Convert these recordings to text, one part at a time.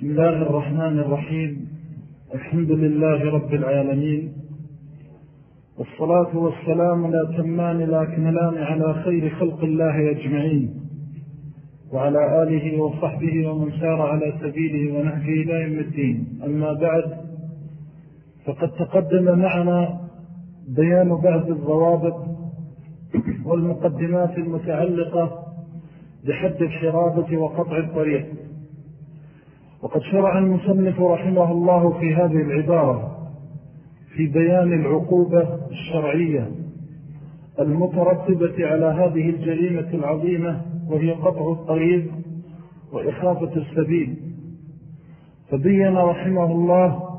بسم الله الرحمن الرحيم. الحمد لله رب العالمين. والصلاة والسلام لا تمان لا كملان على خير خلق الله أجمعين. وعلى آله وصحبه ومن سار على سبيله ونهجه إلى يوم الدين. أما بعد فقد تقدم معنا بيان بعض الضوابط والمقدمات المتعلقة بحد الحرابة وقطع الطريق. وقد شرع المصنف رحمه الله في هذه العبارة في بيان العقوبة الشرعية المترتبة على هذه الجريمة العظيمة وهي قطع الطريق وإخافة السبيل. فبين رحمه الله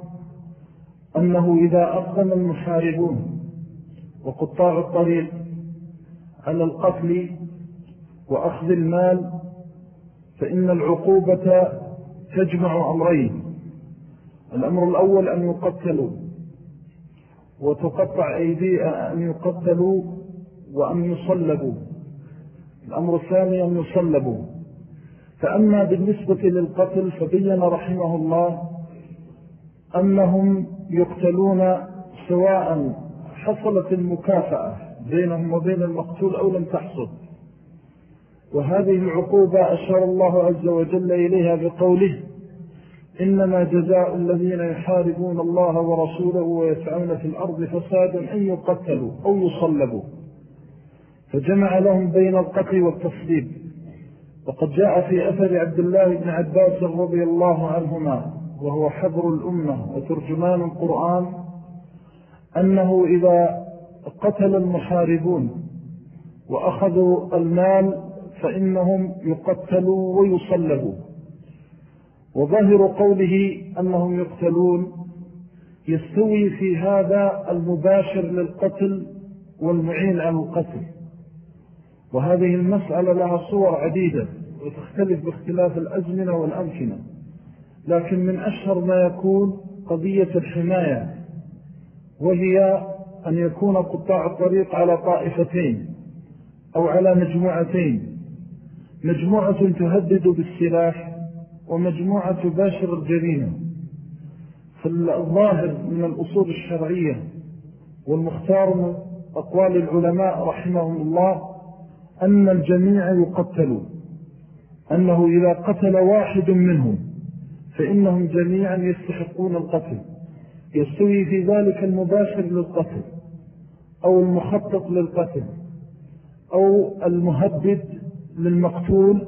أنه إذا أقدم المحاربون وقطاع الطريق على القتل وأخذ المال فإن العقوبة تجمع أمرين. الأمر الأول أن يقتلوا وتقطع أيدي أن يقتلوا وأن يصلبوا. الأمر الثاني أن يصلبوا. فأما بالنسبة للقتل فبين رحمه الله أنهم يقتلون سواء حصلت المكافأة بينهم وبين المقتول أو لم تحصل. وهذه العقوبة أشار الله عز وجل إليها بقوله إنما جزاء الذين يحاربون الله ورسوله ويسعون في الأرض فسادا أن يقتلوا أو يصلبوا. فجمع لهم بين القتل والتصليب وقد جاء في أثر عبد الله بن عباس رضي الله عنهما وهو حبر الأمة وترجمان القرآن أنه إذا قتل المحاربون وأخذوا المال فإنهم يقتلوا ويصلبوا وظاهر قوله أنهم يقتلون يستوي في هذا المباشر للقتل والمعين على القتل. وهذه المسألة لها صور عديدة وتختلف باختلاف الأزمنة والأمكنة. لكن من أشهر ما يكون قضية الحماية وهي أن يكون قطاع الطريق على طائفتين أو على مجموعتين. مجموعة تهدد بالسلاح ومجموعة تباشر الجريمة. فالظاهر من الأصول الشرعية والمختار من أقوال العلماء رحمهم الله أن الجميع يقتلوا أنه إذا قتل واحد منهم فإنهم جميعا يستحقون القتل يستوي في ذلك المباشر للقتل أو المخطط للقتل أو المهدد للمقتول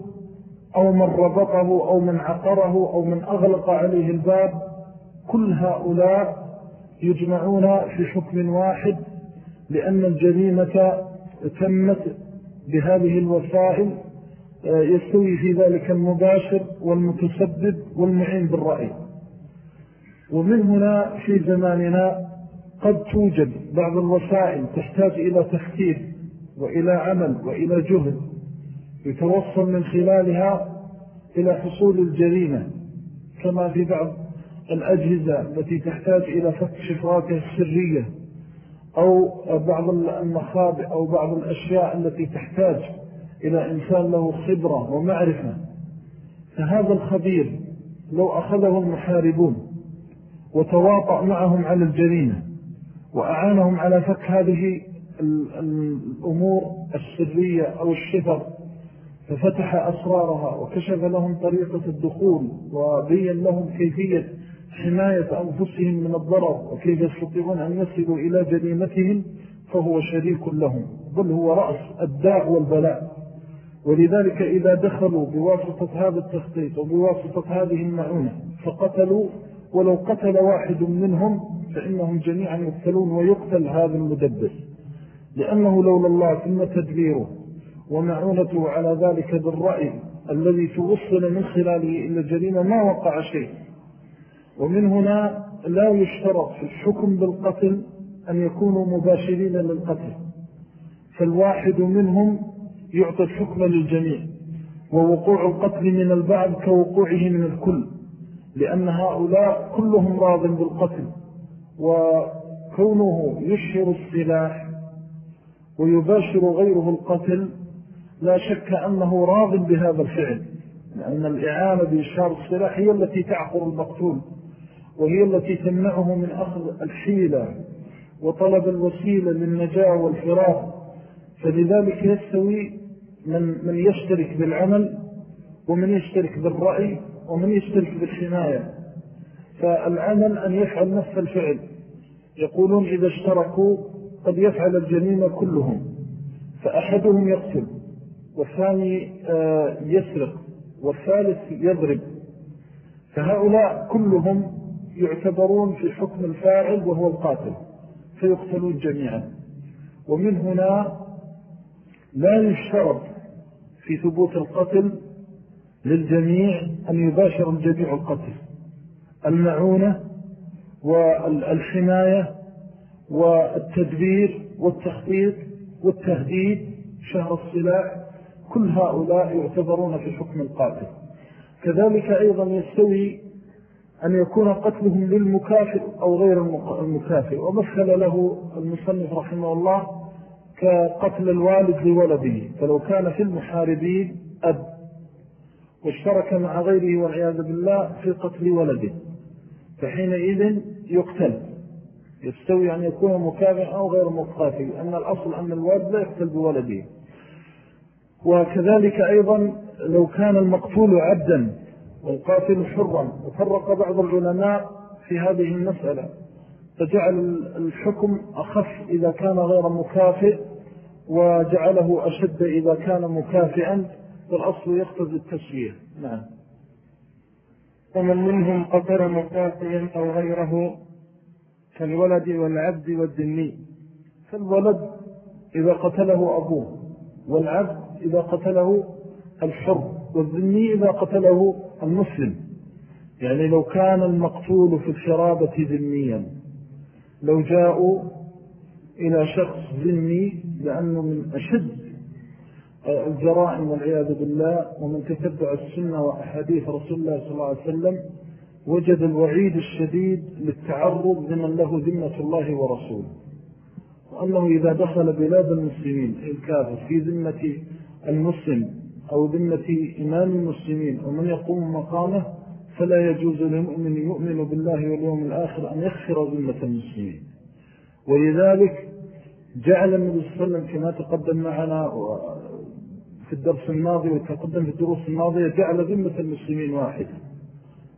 أو من ربطه أو من عقره أو من أغلق عليه الباب كل هؤلاء يجمعون في حكم واحد لأن الجريمة تمت بهذه الوسائل آه، يستوي في ذلك المباشر والمتسبب والمعين بالرأي. ومن هنا في زماننا قد توجد بعض الوسائل تحتاج إلى تفكير وإلى عمل وإلى جهد. يتوصل من خلالها إلى حصول الجريمة كما في بعض الأجهزة التي تحتاج إلى فك شفراتها السرية أو بعض المخابئ أو بعض الأشياء التي تحتاج إلى إنسان له خبرة ومعرفة. فهذا الخبير لو أخذه المحاربون وتواطأ معهم على الجريمة وأعانهم على فك هذه الأمور السرية أو الشفر ففتح أسرارها وكشف لهم طريقة الدخول وبين لهم كيفية حماية أنفسهم من الضرر وكيف يستطيعون أن يصلوا إلى جريمتهم فهو شريك لهم بل هو رأس الداء والبلاء. ولذلك إذا دخلوا بواسطة هذا التخطيط وبواسطة هذه المعونة فقتلوا ولو قتل واحد منهم فإنهم جميعا يقتلون ويقتل هذا المدبر لأنه لولا الله ثم تدبيره. ومعونته على ذلك بالرأي الذي توصل من خلاله إلى الجريمة ما وقع شيء. ومن هنا لا يشترط في الحكم بالقتل أن يكونوا مباشرين للقتل. فالواحد منهم يعطي الحكم للجميع ووقوع القتل من البعض كوقوعه من الكل لأن هؤلاء كلهم راض بالقتل وكونه يشهر السلاح ويباشر غيره القتل لا شك أنه راض بهذا الفعل لأن الإعانة بإشهار السلاح هي التي تعقر المقتول وهي التي تمنعه من أخذ الحيلة وطلب الوسيلة للنجاة والفراغ فلذلك يستوي من, من يشترك بالعمل ومن يشترك بالرأي ومن يشترك بالحماية. فالعمل أن يفعل نفس الفعل. يقولون إذا اشتركوا قد يفعل الجنين كلهم فأحدهم يقتل. والثاني آه، يسرق والثالث يضرب. فهؤلاء كلهم يعتبرون في حكم الفاعل وهو القاتل فيقتلون جميعا. ومن هنا لا يشترط في ثبوت القتل للجميع أن يباشر الجميع القتل. المعونة والحماية والتدبير والتخطيط والتهديد شهر الصلاح كل هؤلاء يعتبرون في حكم القاتل. كذلك أيضا يستوي أن يكون قتلهم للمكافئ أو غير المكافئ. ومثل له المصنف رحمه الله كقتل الوالد لولده. فلو كان في المحاربين أب واشترك مع غيره والعياذ بالله في قتل ولده. فحينئذ يقتل. يستوي أن يكون مكافئ أو غير مكافئ. لأن الأصل أن الوالد لا يقتل بولده. وكذلك أيضا لو كان المقتول عبدا والقاتل حرا وفرق بعض العلماء في هذه المسألة فجعل الحكم أخف إذا كان غير مكافئ وجعله أشد إذا كان مكافئا والأصل يقتضي التسوية. نعم. ومن منهم قتل مكافئا أو غيره كالولد والعبد والذني فالولد إذا قتله أبوه والعبد إذا قتله الحر والذني إذا قتله المسلم. يعني لو كان المقتول في الحرابة ذنيا لو جاءوا إلى شخص ذني لأنه من أشد الجرائم والعياذ بالله ومن تتبع السنة وأحاديث رسول الله صلى الله عليه وسلم وجد الوعيد الشديد للتعرض لمن له ذمة الله ورسوله. وأنه إذا دخل بلاد المسلمين الكافر في ذمة المسلم أو ذمة إمام المسلمين ومن يقوم مقامه فلا يجوز للمؤمن يؤمن بالله واليوم الآخر أن يخفر ذمة المسلمين. ولذلك جعل النبي صلى الله عليه وسلم كما تقدم معنا في الدرس الماضي وتقدم في الدروس الماضية جعل ذمة المسلمين واحدة.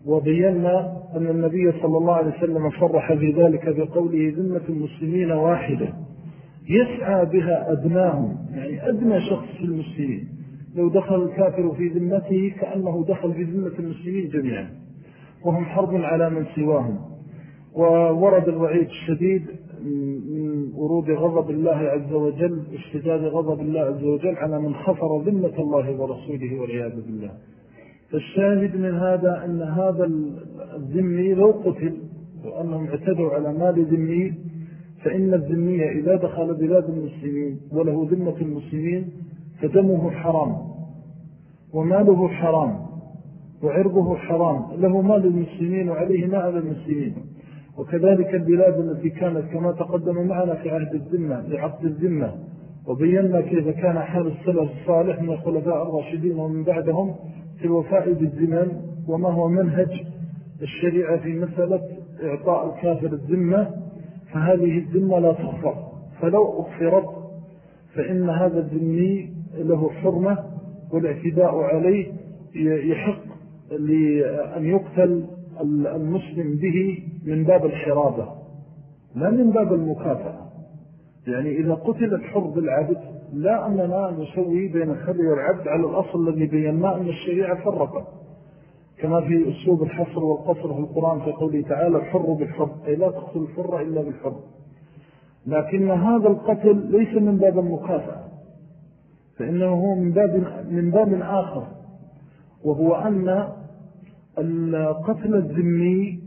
وبينا أن النبي صلى الله عليه وسلم صرح ذلك بقوله ذمة المسلمين واحدة. يسعى بها أدناهم يعني أدنى شخص في المسلمين. لو دخل الكافر في ذمته كأنه دخل في ذمة المسلمين جميعا. وهم حرب على من سواهم. وورد الوعيد الشديد من ورود غضب الله عز وجل اشتداد غضب الله عز وجل على من خفر ذمة الله ورسوله والعياذ بالله. فالشاهد من هذا أن هذا الذمي لو قتل وأنهم اعتدوا على مال ذمي فإن الذمية إذا دخل بلاد المسلمين وله ذمة المسلمين فدمه حرام وماله حرام وعرضه حرام له مال المسلمين وعليه ما على المسلمين. وكذلك البلاد التي كانت كما تقدم معنا في عهد الذمة لعقد الذمة وبينا كيف كان حال السلف الصالح من الخلفاء الراشدين ومن بعدهم في الوفاء بالذمم وما هو منهج الشريعة في مسألة إعطاء الكافر الذمة. فهذه الذمة لا تغفر فلو أغفرت فإن هذا الذمي له حرمة والاعتداء عليه يحق لأن يقتل المسلم به من باب الحرابة لا من باب المكافأة. يعني إذا قتل الحر بالعبد لا أننا نسوي بين الحر والعبد على الأصل الذي بينا أن الشريعة فرقت. كما في أسلوب الحصر والقصر في القرآن في قوله تعالى الحر بالحر أي لا تقتل الحر إلا بالحر. لكن هذا القتل ليس من باب المكافأة فإنه هو من باب, من باب آخر وهو أن القتل الذمي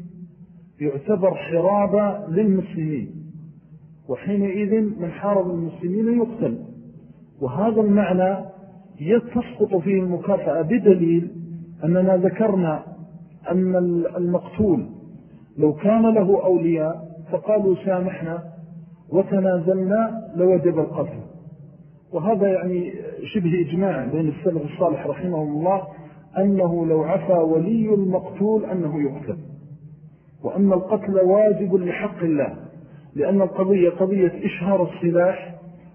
يعتبر حرابة للمسلمين وحينئذ من حارب المسلمين يقتل. وهذا المعنى يتسقط فيه المكافأة بدليل أننا ذكرنا أن المقتول لو كان له أولياء فقالوا سامحنا وتنازلنا لوجب القتل. وهذا يعني شبه إجماع بين السلف الصالح رحمه الله أنه لو عفى ولي المقتول أنه يقتل. وأن القتل واجب لحق الله لأن القضية قضية إشهار السلاح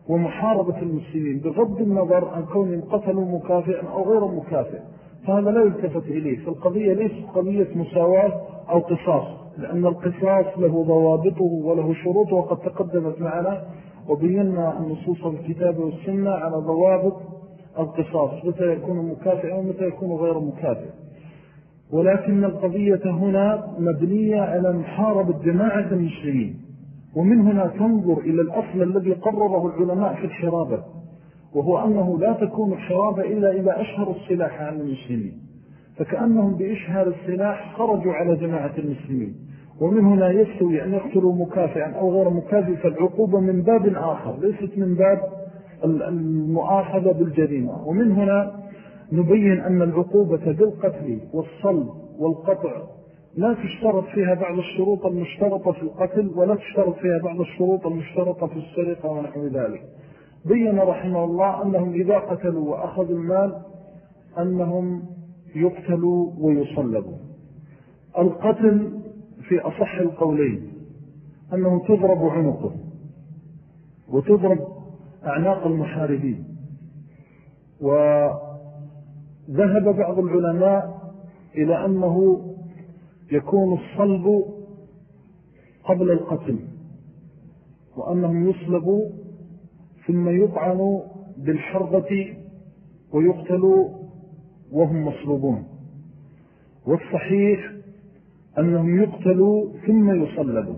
ومحاربة المسلمين بغض النظر عن كونهم قتلوا مكافئا أو غير مكافئ. فهذا لا يلتفت إليه فالقضية ليست قضية مساواة أو قصاص لأن القصاص له ضوابطه وله شروط وقد تقدمت معنا وبينا النصوص الكتاب والسنة على ضوابط القصاص متى يكون مكافئا ومتى يكون غير مكافئ. ولكن القضية هنا مبنية على محاربة جماعة المسلمين ومن هنا تنظر إلى الأصل الذي قرره العلماء في الحرابة. وهو أنه لا تكون الحرابة إلا إذا أشهروا السلاح عن المسلمين. فكأنهم بإشهار السلاح خرجوا على جماعة المسلمين. ومن هنا يستوي أن يقتلوا مكافئا أو غير مكافئ فالعقوبة من باب آخر ليست من باب المؤاخذة بالجريمة. ومن هنا نبين أن العقوبة بالقتل والصلب والقطع لا تشترط فيها بعض الشروط المشترطة في القتل ولا تشترط فيها بعض الشروط المشترطة في السرقة ونحو ذلك. بين رحمه الله أنهم إذا قتلوا وأخذوا المال أنهم يقتلوا ويصلبوا. القتل في أصح القولين أنه تضرب عنقه وتضرب أعناق المحاربين. وذهب بعض العلماء إلى أنه يكون الصلب قبل القتل وأنهم يصلبوا ثم يطعنوا بالحربة ويقتلوا وهم مصلوبون. والصحيح أنهم يقتلوا ثم يصلبوا.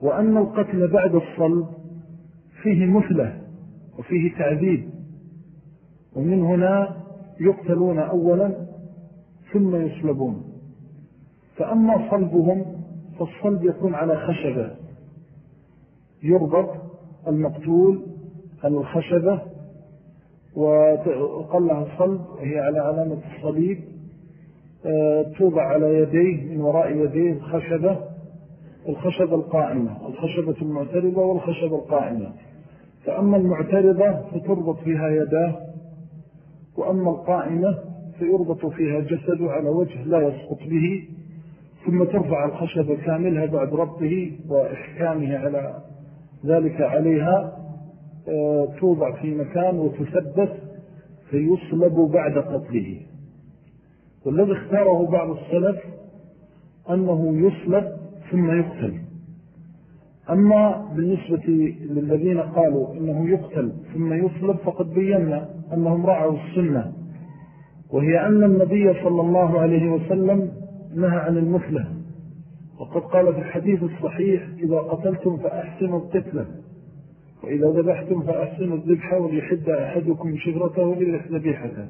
وأن القتل بعد الصلب فيه مثلة وفيه تعذيب. ومن هنا يقتلون أولا ثم يصلبون. فأما صلبهم فالصلب يكون على خشبة. يربط المقتول الخشبة وقال لها الصلب هي على علامة الصليب. آه، توضع على يديه من وراء يديه الخشبة الخشبة القائمة الخشبة المعترضة والخشبة القائمة. فأما المعترضة فتربط فيها يداه وأما القائمة فيربط فيها جسده على وجه لا يسقط به ثم ترفع الخشبة كاملها بعد ربطه وإحكامه على ذلك عليها آه، توضع في مكان وتثبت فيصلب بعد قتله. والذي اختاره بعض السلف أنه يصلب ثم يقتل. أما بالنسبة للذين قالوا إنه يقتل ثم يصلب فقد بينا أنهم رعوا السنة. وهي أن النبي صلى الله عليه وسلم نهى عن المثلة وقد قال في الحديث الصحيح إذا قتلتم فأحسنوا القتلة وإذا ذبحتم فأحسنوا الذبحة وليحد أحدكم شفرته لذبيحته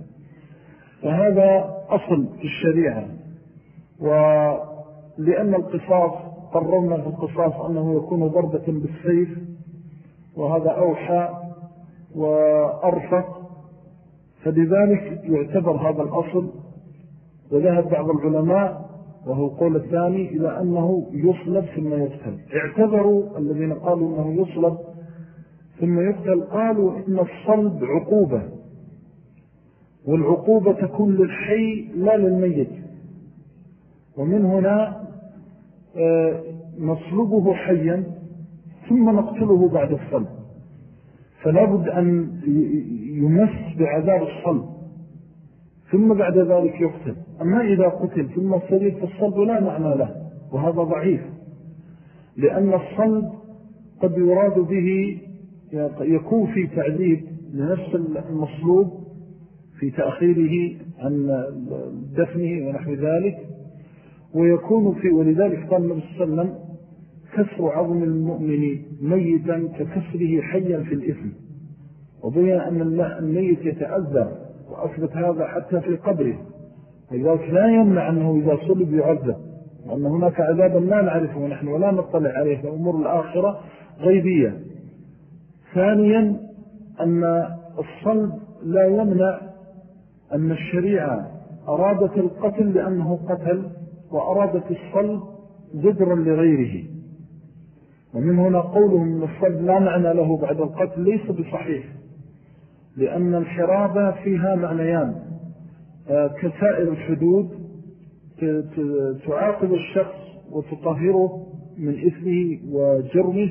فهذا أصل في الشريعة. ولأن القصاص قررنا في القصاص أنه يكون ضربة بالسيف وهذا أوحى وأرفق فلذلك يعتبر هذا الأصل. وذهب بعض العلماء وهو القول الثاني إلى أنه يصلب ثم يقتل. اعتبروا الذين قالوا أنه يصلب ثم يقتل قالوا إن الصلب عقوبة والعقوبة تكون للحي لا للميت. ومن هنا آه، نصلبه حيا ثم نقتله بعد الصلب. فلا بد أن يمس بعذاب الصلب ثم بعد ذلك يقتل. أما إذا قتل ثم صلب فالصلب لا معنى له وهذا ضعيف لأن الصلب قد يراد به يكون في تعذيب لنفس المصلوب في تأخيره عن دفنه ونحو ذلك ويكون في ولذلك قال النبي صلى الله عليه وسلم كسر عظم المؤمن ميتا ككسره حيا في الإثم وبين أن الميت يتأذى وأثبت هذا حتى في قبره. لذلك لا يمنع أنه إذا صلب يعذب وأن هناك عذابا لا نعرفه ونحن ولا نطلع عليه في أمور الآخرة غيبية. ثانيا أن الصلب لا يمنع أن الشريعة أرادت القتل لأنه قتل وأرادت الصلب زجرا لغيره. ومن هنا قولهم من الصلب لا معنى له بعد القتل ليس بصحيح لأن الحرابة فيها معنيان. كسائر الحدود تعاقب الشخص وتطهره من إثمه وجرمه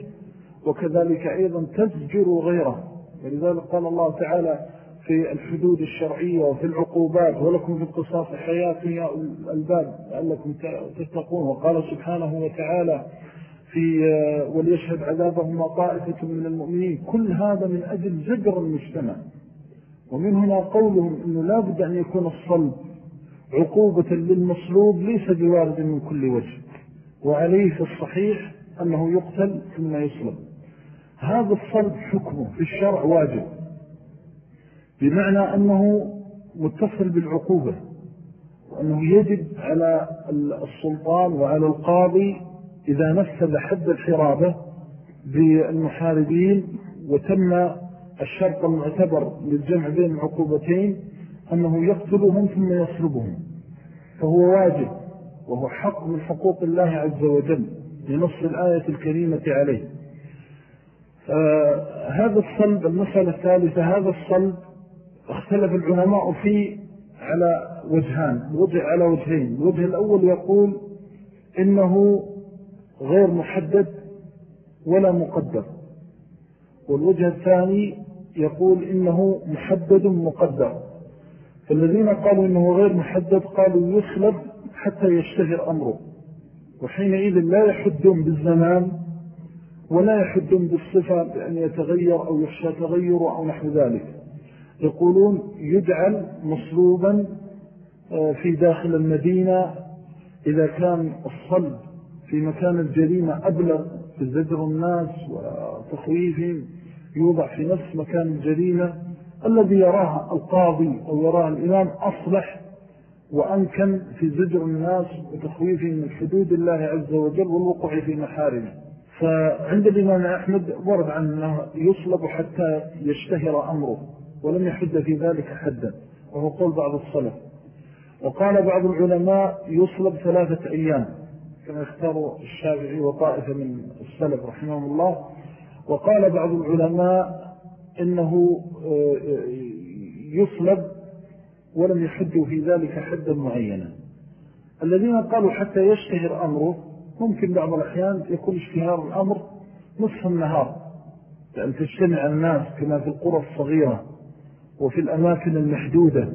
وكذلك أيضا تزجر غيره. ولذلك قال الله تعالى في الحدود الشرعية وفي العقوبات ولكم في القصاص حياة يا الباب لعلكم تتقون. وقال سبحانه وتعالى في وليشهد عذابهم طائفة من المؤمنين. كل هذا من أجل زجر المجتمع. ومن هنا قولهم أنه لا بد أن يكون الصلب عقوبة للمصلوب ليس بوارد من كل وجه وعليه في الصحيح أنه يقتل ثم يصلب. هذا الصلب حكمه في الشرع واجب بمعنى أنه متصل بالعقوبة وأنه يجب على السلطان وعلى القاضي إذا نفذ حد الحرابة بالمحاربين وتم الشرط المعتبر للجمع بين العقوبتين أنه يقتلهم ثم يصلبهم فهو واجب وهو حق من حقوق الله عز وجل لنص الآية الكريمة عليه. هذا الصلب المسألة الثالثة هذا الصلب اختلف العلماء فيه على وجهان وجه على وجهين. الوجه الأول يقول إنه غير محدد ولا مقدر والوجه الثاني يقول إنه محدد مقدر. فالذين قالوا إنه غير محدد قالوا يسلب حتى يشتهر أمره. وحينئذ لا يحدون بالزمان ولا يحدون بالصفة بأن يتغير أو يخشى تغير أو نحو ذلك. يقولون يجعل مصلوبا آه، في داخل المدينة. إذا كان الصلب في مكان الجريمة أبلغ في زجر الناس وتخويفهم يوضع في نفس مكان الجريمة الذي يراه القاضي أو يراه الإمام أصلح وأمكن في زجر الناس وتخويفهم من حدود الله عز وجل والوقوع في محارمه. فعند الإمام أحمد ورد عنه يصلب حتى يشتهر أمره ولم يحد في ذلك حدا وهو قول بعض الصلف وقال بعض العلماء يصلب ثلاثة أيام كما اختاروا الشافعي وطائفة من السلف رحمه الله. وقال بعض العلماء إنه آه، يصلب ولم يحدوا في ذلك حدا معينا. الذين قالوا حتى يشتهر أمره ممكن بعض الأحيان يكون اشتهار الأمر نصف النهار لأن تجتمع الناس كما في القرى الصغيرة وفي الأماكن المحدودة.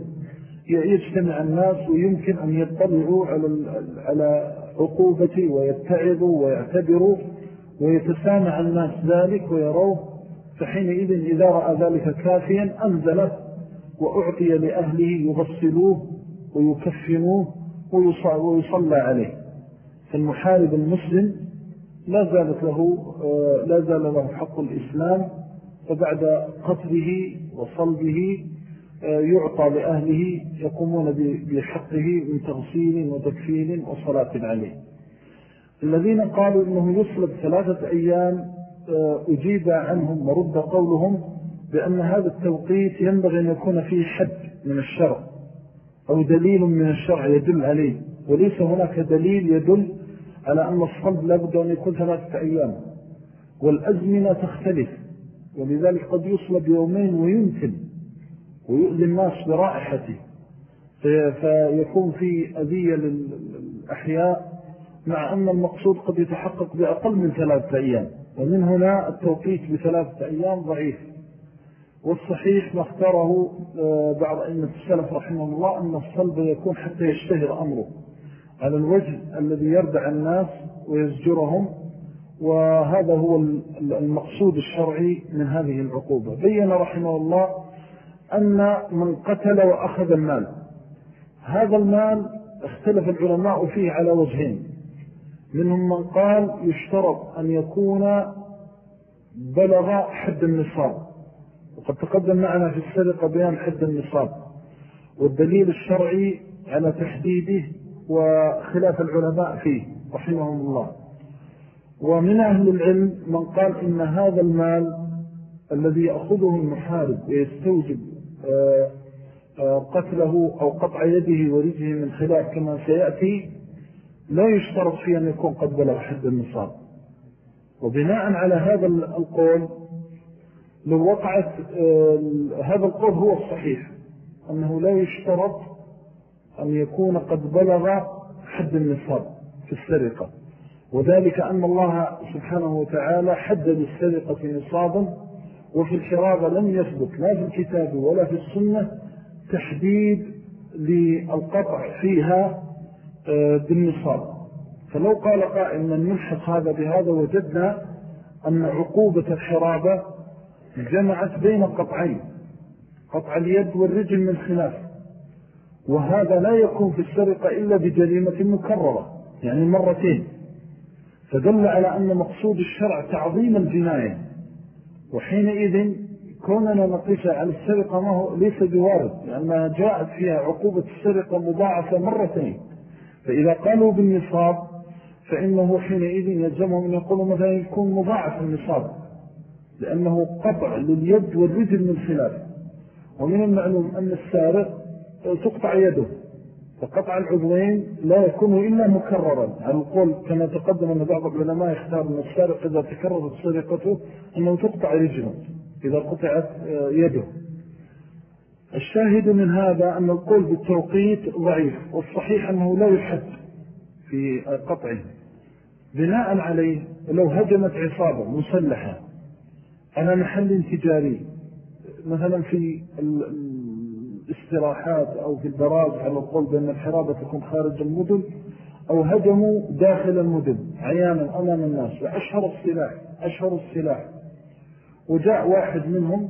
يجتمع الناس ويمكن أن يطلعوا على على عقوبة ويتعظوا ويعتبروا. ويتسامع الناس ذلك ويروه فحينئذ إذا رأى ذلك كافيا أنزل وأعطي لأهله يغسلوه ويكفنوه ويصلى عليه. فالمحارب المسلم لا زالت له آه، لا زال له حق الإسلام فبعد قتله وصلبه آه، يعطى لأهله يقومون بحقه من تغسيل وتكفيل وصلاة عليه. الذين قالوا إنه يصلب ثلاثة أيام آه، أجيب عنهم ورد قولهم بأن هذا التوقيت ينبغي أن يكون فيه حد من الشرع أو دليل من الشرع يدل عليه وليس هناك دليل يدل على أن الصلب لابد أن يكون ثلاثة أيام والأزمنة تختلف ولذلك قد يصلب يومين ويمكن ويؤذي الناس برائحته فيكون في أذية للأحياء مع أن المقصود قد يتحقق بأقل من ثلاثة أيام ومن هنا التوقيت بثلاثة أيام ضعيف. والصحيح ما اختاره آه، بعض أئمة السلف رحمه الله أن الصلب يكون حتى يشتهر أمره على الوجه الذي يردع الناس ويزجرهم وهذا هو المقصود الشرعي من هذه العقوبة. بيّن رحمه الله أن من قتل وأخذ المال. هذا المال اختلف العلماء فيه على وجهين. منهم من قال يشترط أن يكون بلغ حد النصاب. وقد تقدم معنا في السرقة بيان حد النصاب. والدليل الشرعي على تحديده وخلاف العلماء فيه رحمهم الله. ومن أهل العلم من قال إن هذا المال الذي يأخذه المحارب ويستوجب آه، آه، قتله أو قطع يده ورجه من خلاف كما سيأتي لا يشترط فيه أن يكون قد بلغ حد النصاب. وبناء على هذا القول لو وقعت آه، هذا القول هو الصحيح أنه لا يشترط أن يكون قد بلغ حد النصاب في السرقة. وذلك أن الله سبحانه وتعالى حدد السرقة نصابا وفي الحرابة لم يثبت لا في الكتاب ولا في السنة تحديد للقطع فيها بالنصاب. فلو قال قائل من نلحق هذا بهذا وجدنا أن عقوبة الحرابة جمعت بين قطعين قطع اليد والرجل من خلاف وهذا لا يكون في السرقة إلا بجريمة مكررة يعني مرتين. فدل على أن مقصود الشرع تعظيم الجناية. وحينئذ كوننا نقيس على السرقة ما هو ليس بوارد لأنها جاءت فيها عقوبة السرقة مضاعفة مرتين. فإذا قالوا بالنصاب فإنه حينئذ يلزمهم أن يقولوا مثلا يكون مضاعف النصاب لأنه قطع لليد والرجل من خلاف ومن المعلوم أن السارق تقطع يده فقطع العضوين لا يكون إلا مكررا. على القول كما تقدم أن بعض العلماء يختار أن السارق إذا تكررت سرقته أنه تقطع رجله إذا قطعت آه، يده. الشاهد من هذا أن القول بالتوقيت ضعيف والصحيح أنه لا يحد في قطعه. بناء عليه لو هجمت عصابة مسلحة على محل تجاري مثلا في الاستراحات أو في البراج على القول بأن الحرابة تكون خارج المدن أو هجموا داخل المدن عيانا أمام الناس وأشهر السلاح أشهر السلاح. وجاء واحد منهم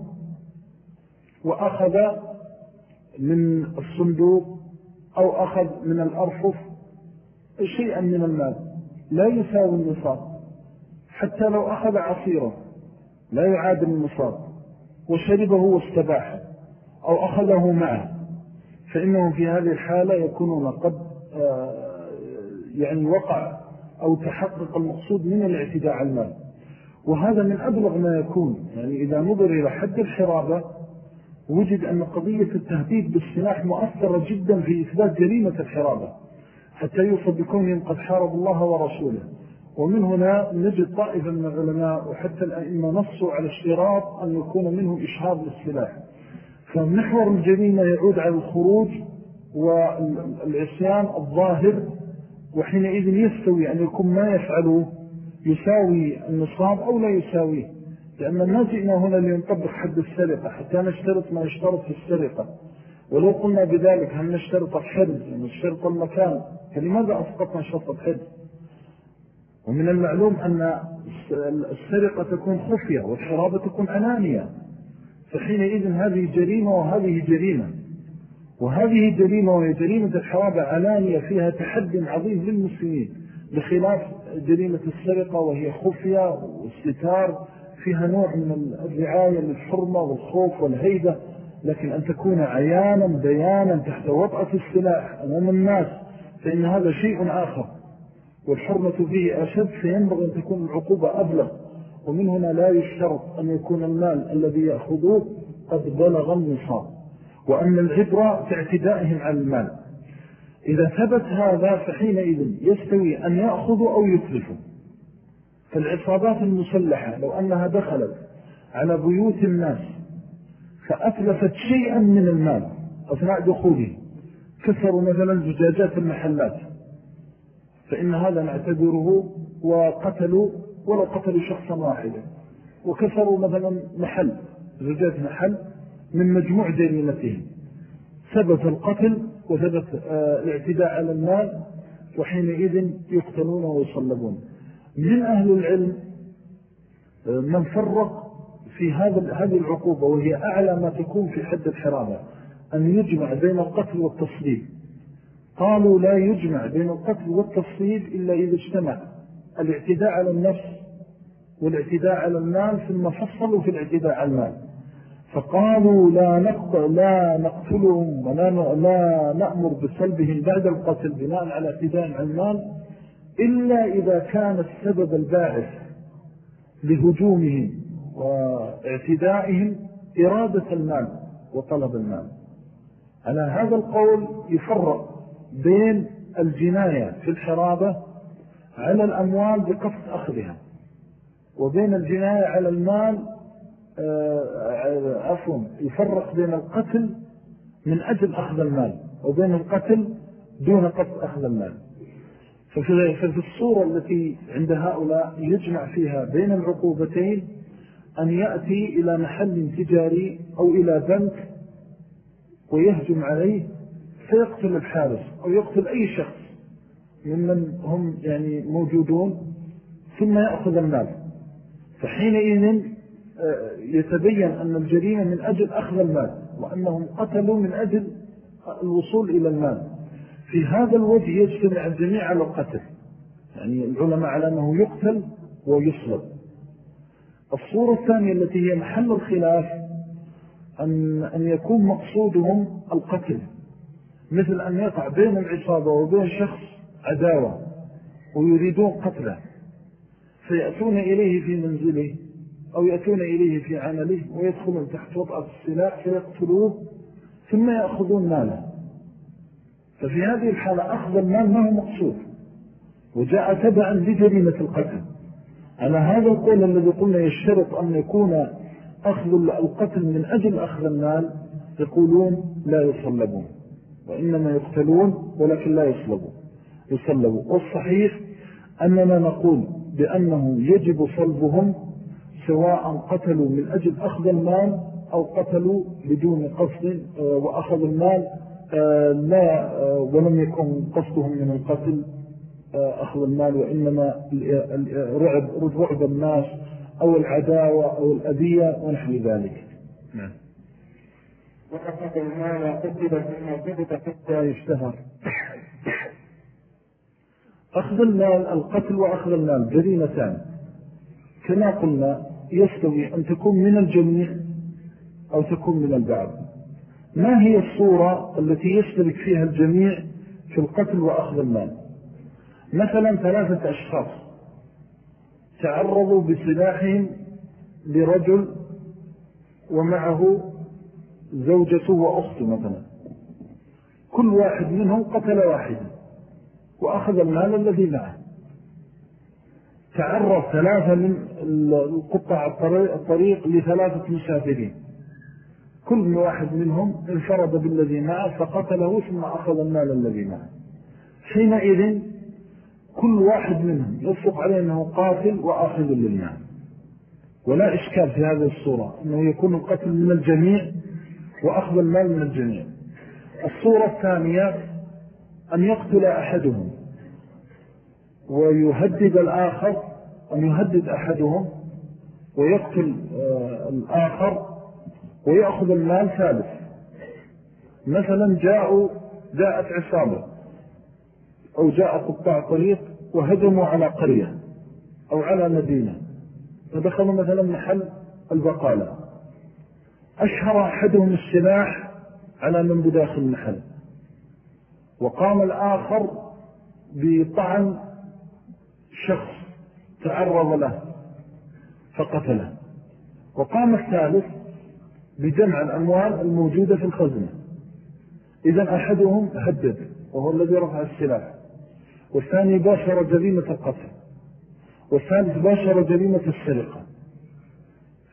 وأخذ من الصندوق أو أخذ من الأرفف شيئا من المال. لا يساوي النصاب. حتى لو أخذ عصيرا لا يعادل النصاب. وشربه واستباحه أو أخذه معه. فإنهم في هذه الحالة يكونون قد آه، يعني وقع أو تحقق المقصود من الاعتداء على المال. وهذا من أبلغ ما يكون. يعني إذا نظر إلى حد الحرابة وجد أن قضية التهديد بالسلاح مؤثرة جدا في إثبات جريمة الحرابة حتى يوصل بكونهم قد حارب الله ورسوله. ومن هنا نجد طائفة من العلماء وحتى الأئمة نصوا على الشراط أن يكون منهم إشهار للسلاح. فمحور الجريمة يعود على الخروج والعصيان الظاهر وحينئذ يستوي أن يكون ما يفعله يساوي النصاب أو لا يساويه. لأن الناس إنا هنا لينطبق حد السرقة حتى نشترط ما يشترط في السرقة. ولو قلنا بذلك هل نشترط الحرز نشترط المكان؟ فلماذا أسقطنا شرط الحرز ومن المعلوم أن السرقة تكون خفية والحرابة تكون أنانية. فحينئذ هذه جريمة وهذه جريمة. وهذه جريمة وهي جريمة الحرابة علانية فيها تحد عظيم للمسلمين. بخلاف جريمة السرقة وهي خفية والستار فيها نوع من الرعاية للحرمة والخوف والهيبة لكن أن تكون عيانا بيانا تحت وطأة السلاح أمام الناس فإن هذا شيء آخر. والحرمة فيه أشد فينبغي أن تكون العقوبة أبلغ. ومن هنا لا يشترط أن يكون المال الذي يأخذوه قد بلغ النصاب. وأن العبرة في اعتدائهم على المال. إذا ثبت هذا فحينئذ يستوي أن يأخذوا أو يتلفوا فالعصابات المسلحة لو أنها دخلت على بيوت الناس فأتلفت شيئا من المال أثناء دخوله كسروا مثلا زجاجات المحلات. فإن هذا نعتبره وقتلوا ولو قتلوا شخصا واحدا. وكسروا مثلا محل زجاج محل من مجموع جريمتهم. ثبت القتل وثبت آه، الاعتداء على المال وحينئذ يقتلون ويصلبون. من أهل العلم آه، من فرق في هذا هذه العقوبة وهي أعلى ما تكون في حد الحرامة أن يجمع بين القتل والتصليب قالوا لا يجمع بين القتل والتصليب إلا إذا اجتمع الاعتداء على النفس والاعتداء على المال ثم فصلوا في الاعتداء على المال. فقالوا لا لا نقتلهم ولا لا نأمر بسلبهم بعد القتل بناء على اعتداء على المال إلا إذا كان السبب الباعث لهجومهم واعتدائهم إرادة المال وطلب المال. على هذا القول يفرق بين الجناية في الحرابة على الأموال بقصد أخذها وبين الجناية على المال آه، عفوا يفرق بين القتل من أجل أخذ المال وبين القتل دون قتل أخذ المال. ففي الصورة التي عند هؤلاء يجمع فيها بين العقوبتين أن يأتي إلى محل تجاري أو إلى بنك ويهجم عليه فيقتل الحارس أو يقتل أي شخص ممن هم يعني موجودون ثم يأخذ المال. فحينئذ آه، يتبين أن الجريمة من أجل أخذ المال وأنهم قتلوا من أجل الوصول إلى المال. في هذا الوجه يجتمع الجميع على القتل. يعني العلماء على أنه يقتل ويصلب. الصورة الثانية التي هي محل الخلاف أن, أن يكون مقصودهم القتل. مثل أن يقع بين العصابة وبين شخص عداوة ويريدون قتله. فيأتون إليه في منزله أو يأتون إليه في عمله ويدخلون تحت وطأة السلاح فيقتلوه ثم يأخذون ماله. ففي هذه الحالة أخذ المال ما هو مقصود. وجاء تبعا لجريمة القتل. على هذا القول الذي قلنا يشترط أن يكون أخذ القتل من أجل أخذ المال يقولون لا يصلبون. وإنما يقتلون ولكن لا يصلبون. يصلبوا والصحيح أننا نقول بأنه يجب صلبهم سواء قتلوا من أجل أخذ المال أو قتلوا بدون قصد آه، وأخذ المال لا آه، ولم يكن قصدهم من القتل أخذ المال وإنما رعب, رعب الناس أو العداوة أو الأذية ونحو ذلك. نعم. وأخذ المال قتل بما ثبت حتى يشتهر. أخذ المال القتل وأخذ المال جريمتان. كما قلنا يستوي أن تكون من الجميع أو تكون من البعض. ما هي الصورة التي يشترك فيها الجميع في القتل وأخذ المال؟ مثلا ثلاثة أشخاص تعرضوا بسلاحهم لرجل ومعه زوجته وأخته مثلا. كل واحد منهم قتل واحدا وأخذ المال الذي معه. تعرض ثلاثة من القطع الطريق لثلاثة مسافرين. كل واحد منهم انفرد بالذي معه فقتله ثم أخذ المال الذي معه. حينئذ كل واحد منهم يصدق عليه أنه قاتل وآخذ للمال. ولا إشكال في هذه الصورة أنه يكون القتل من الجميع وأخذ المال من الجميع. الصورة الثانية أن يقتل أحدهم ويهدد الآخر أن يهدد أحدهم ويقتل آه، الآخر ويأخذ المال ثالث مثلا جاءوا جاءت عصابة أو جاء قطاع طريق وهجموا على قرية أو على مدينة. فدخلوا مثلا محل البقالة. أشهر أحدهم السلاح على من بداخل المحل. وقام الآخر بطعن شخص تعرض له فقتله. وقام الثالث بجمع الأموال الموجودة في الخزنة. إذا أحدهم هدد وهو الذي رفع السلاح. والثاني باشر جريمة القتل. والثالث باشر جريمة السرقة.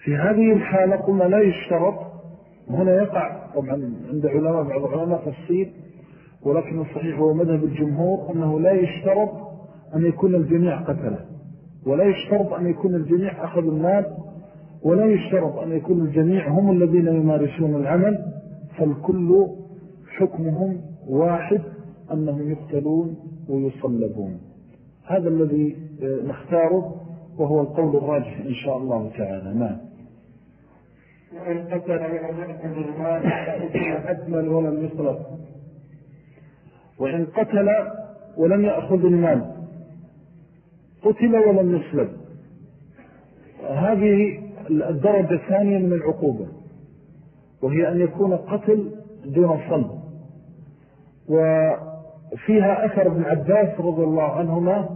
في هذه الحالة قلنا لا يشترط. هنا يقع طبعا عند علماء بعض علماء تفصيل ولكن الصحيح هو مذهب الجمهور أنه لا يشترط أن يكون الجميع قتلة. ولا يشترط أن يكون الجميع أخذوا المال ولا يشترط أن يكون الجميع هم الذين يمارسون العمل فالكل حكمهم واحد أنهم يقتلون ويصلبون. هذا الذي نختاره وهو القول الراجح إن شاء الله تعالى. نعم وإن قتل يأخذ المال أجمل ولم يصلب. وإن قتل ولم يأخذ المال قتل ولم يصلب. هذه الدرجة الثانية من العقوبة وهي أن يكون قتل دون صلب. وفيها أثر ابن عباس رضي الله عنهما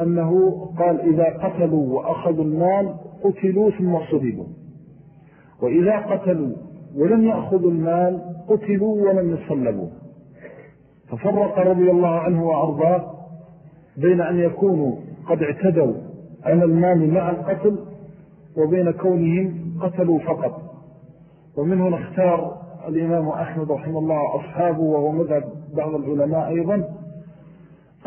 أنه قال إذا قتلوا وأخذوا المال قتلوا ثم صلبوا. وإذا قتلوا ولم يأخذوا المال قتلوا ولم يصلبوا. ففرق رضي الله عنه وأرضاه بين أن يكونوا قد اعتدوا على المال مع القتل وبين كونهم قتلوا فقط. ومن هنا اختار الإمام أحمد رحمه الله أصحابه وهو مذهب بعض العلماء أيضا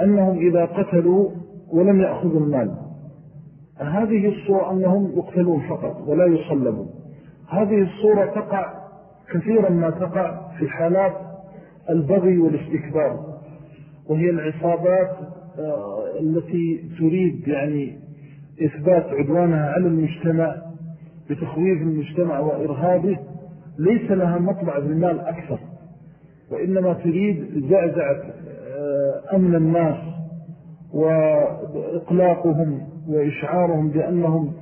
أنهم إذا قتلوا ولم يأخذوا المال. هذه الصورة أنهم يقتلون فقط ولا يصلبون. هذه الصورة تقع كثيرا ما تقع في حالات البغي والاستكبار وهي العصابات آه، التي تريد يعني إثبات عدوانها على المجتمع بتخويف المجتمع وإرهابه ليس لها مطبع بالمال أكثر وإنما تريد زعزعة آه، أمن الناس وإقلاقهم وإشعارهم بأنهم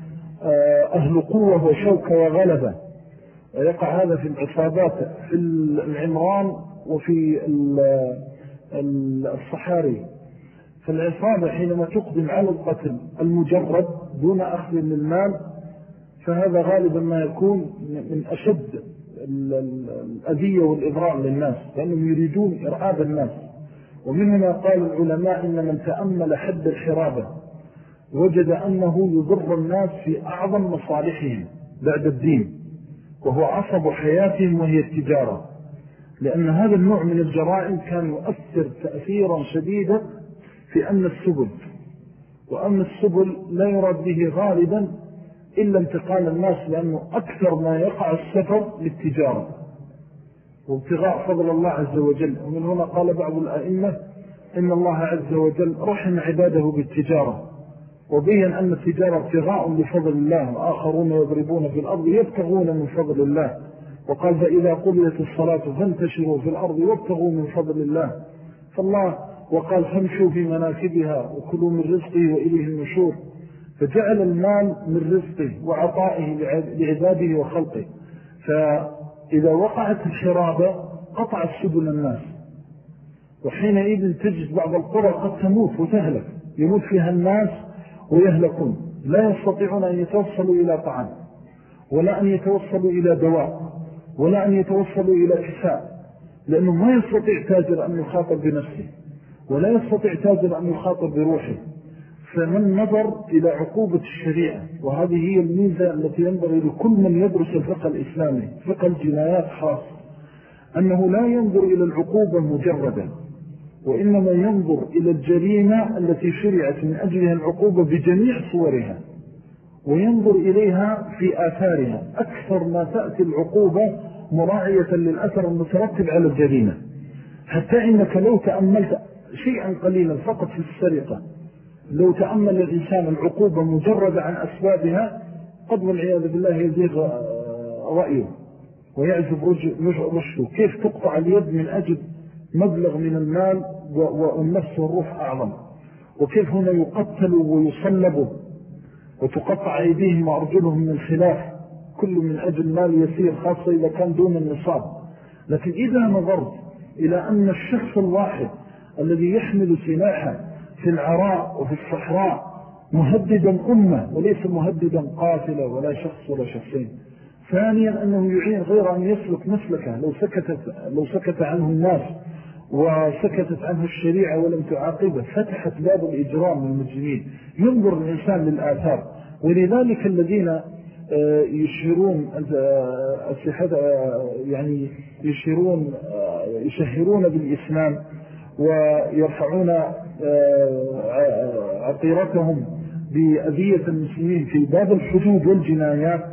آه، أهل قوة وشوكة وغلبة. ويقع هذا في العصابات في العمران وفي الصحاري. فالعصابة حينما تقدم على القتل المجرد دون أخذ للمال فهذا غالبا ما يكون من أشد الأذية والإضرار للناس لأنهم يريدون إرعاب الناس. ومن هنا قال العلماء إن من تأمل حد الحرابة وجد أنه يضر الناس في أعظم مصالحهم بعد الدين وهو عصب حياتهم وهي التجارة. لأن هذا النوع من الجرائم كان يؤثر تأثيرا شديدا في أمن السبل وأمن السبل لا يراد به غالبا إلا انتقال الناس لأنه أكثر ما يقع السفر للتجارة. وابتغاء فضل الله عز وجل. ومن هنا قال بعض الأئمة إن الله عز وجل رحم عباده بالتجارة. وبين أن التجارة ابتغاء لفضل الله وآخرون يضربون في الأرض يبتغون من فضل الله. وقال فإذا قبلت الصلاة فانتشروا في الأرض وابتغوا من فضل الله. فالله وقال فامشوا في مناكبها وكلوا من رزقه وإليه النشور. فجعل المال من رزقه وعطائه لعباده وخلقه. فإذا وقعت الحرابة قطع السبل الناس. وحينئذ تجد بعض القرى قد تموت وتهلك. يموت فيها الناس ويهلكون. لا يستطيعون أن يتوصلوا إلى طعام. ولا أن يتوصلوا إلى دواء. ولا أن يتوصلوا إلى كساء. لأنه ما يستطيع تاجر أن يخاطر بنفسه. ولا يستطيع تاجر أن يخاطر بروحه. فمن نظر إلى عقوبة الشريعة وهذه هي الميزة التي ينبغي لكل من يدرس الفقه الإسلامي فقه الجنايات خاص. أنه لا ينظر إلى العقوبة مجردة وإنما ينظر إلى الجريمة التي شرعت من أجلها العقوبة بجميع صورها وينظر إليها في آثارها. أكثر ما تأتي العقوبة مراعية للأثر المترتب على الجريمة. حتى إنك لو تأملت شيئا قليلا فقط في السرقة. لو تأمل الإنسان العقوبة مجرد عن أسبابها قد والعياذ بالله يزيغ آه، رأيه ويعزب رشده كيف تقطع اليد من أجل مبلغ من المال والنفس والروح أعظم؟ وكيف هنا يقتلوا ويصلبوا وتقطع أيديهم وأرجلهم من خلاف كل من أجل مال يسير خاصة إذا كان دون النصاب. لكن إذا نظرت إلى أن الشخص الواحد الذي يحمل سلاحا في العراء وفي الصحراء مهددا أمة وليس مهددا قاتلة ولا شخص ولا شخصين. ثانيا أنه يعين غير أن يسلك مسلكة لو سكتت, لو سكت عنه الناس وسكتت عنه الشريعة ولم تعاقبه فتحت باب الإجرام للمجرمين. ينظر الإنسان للآثار. ولذلك الذين آه، يشهرون آه، آه، يعني يشهرون يشهرون بالإسلام ويرفعون عقيرتهم بأذية المسلمين في باب الحدود والجنايات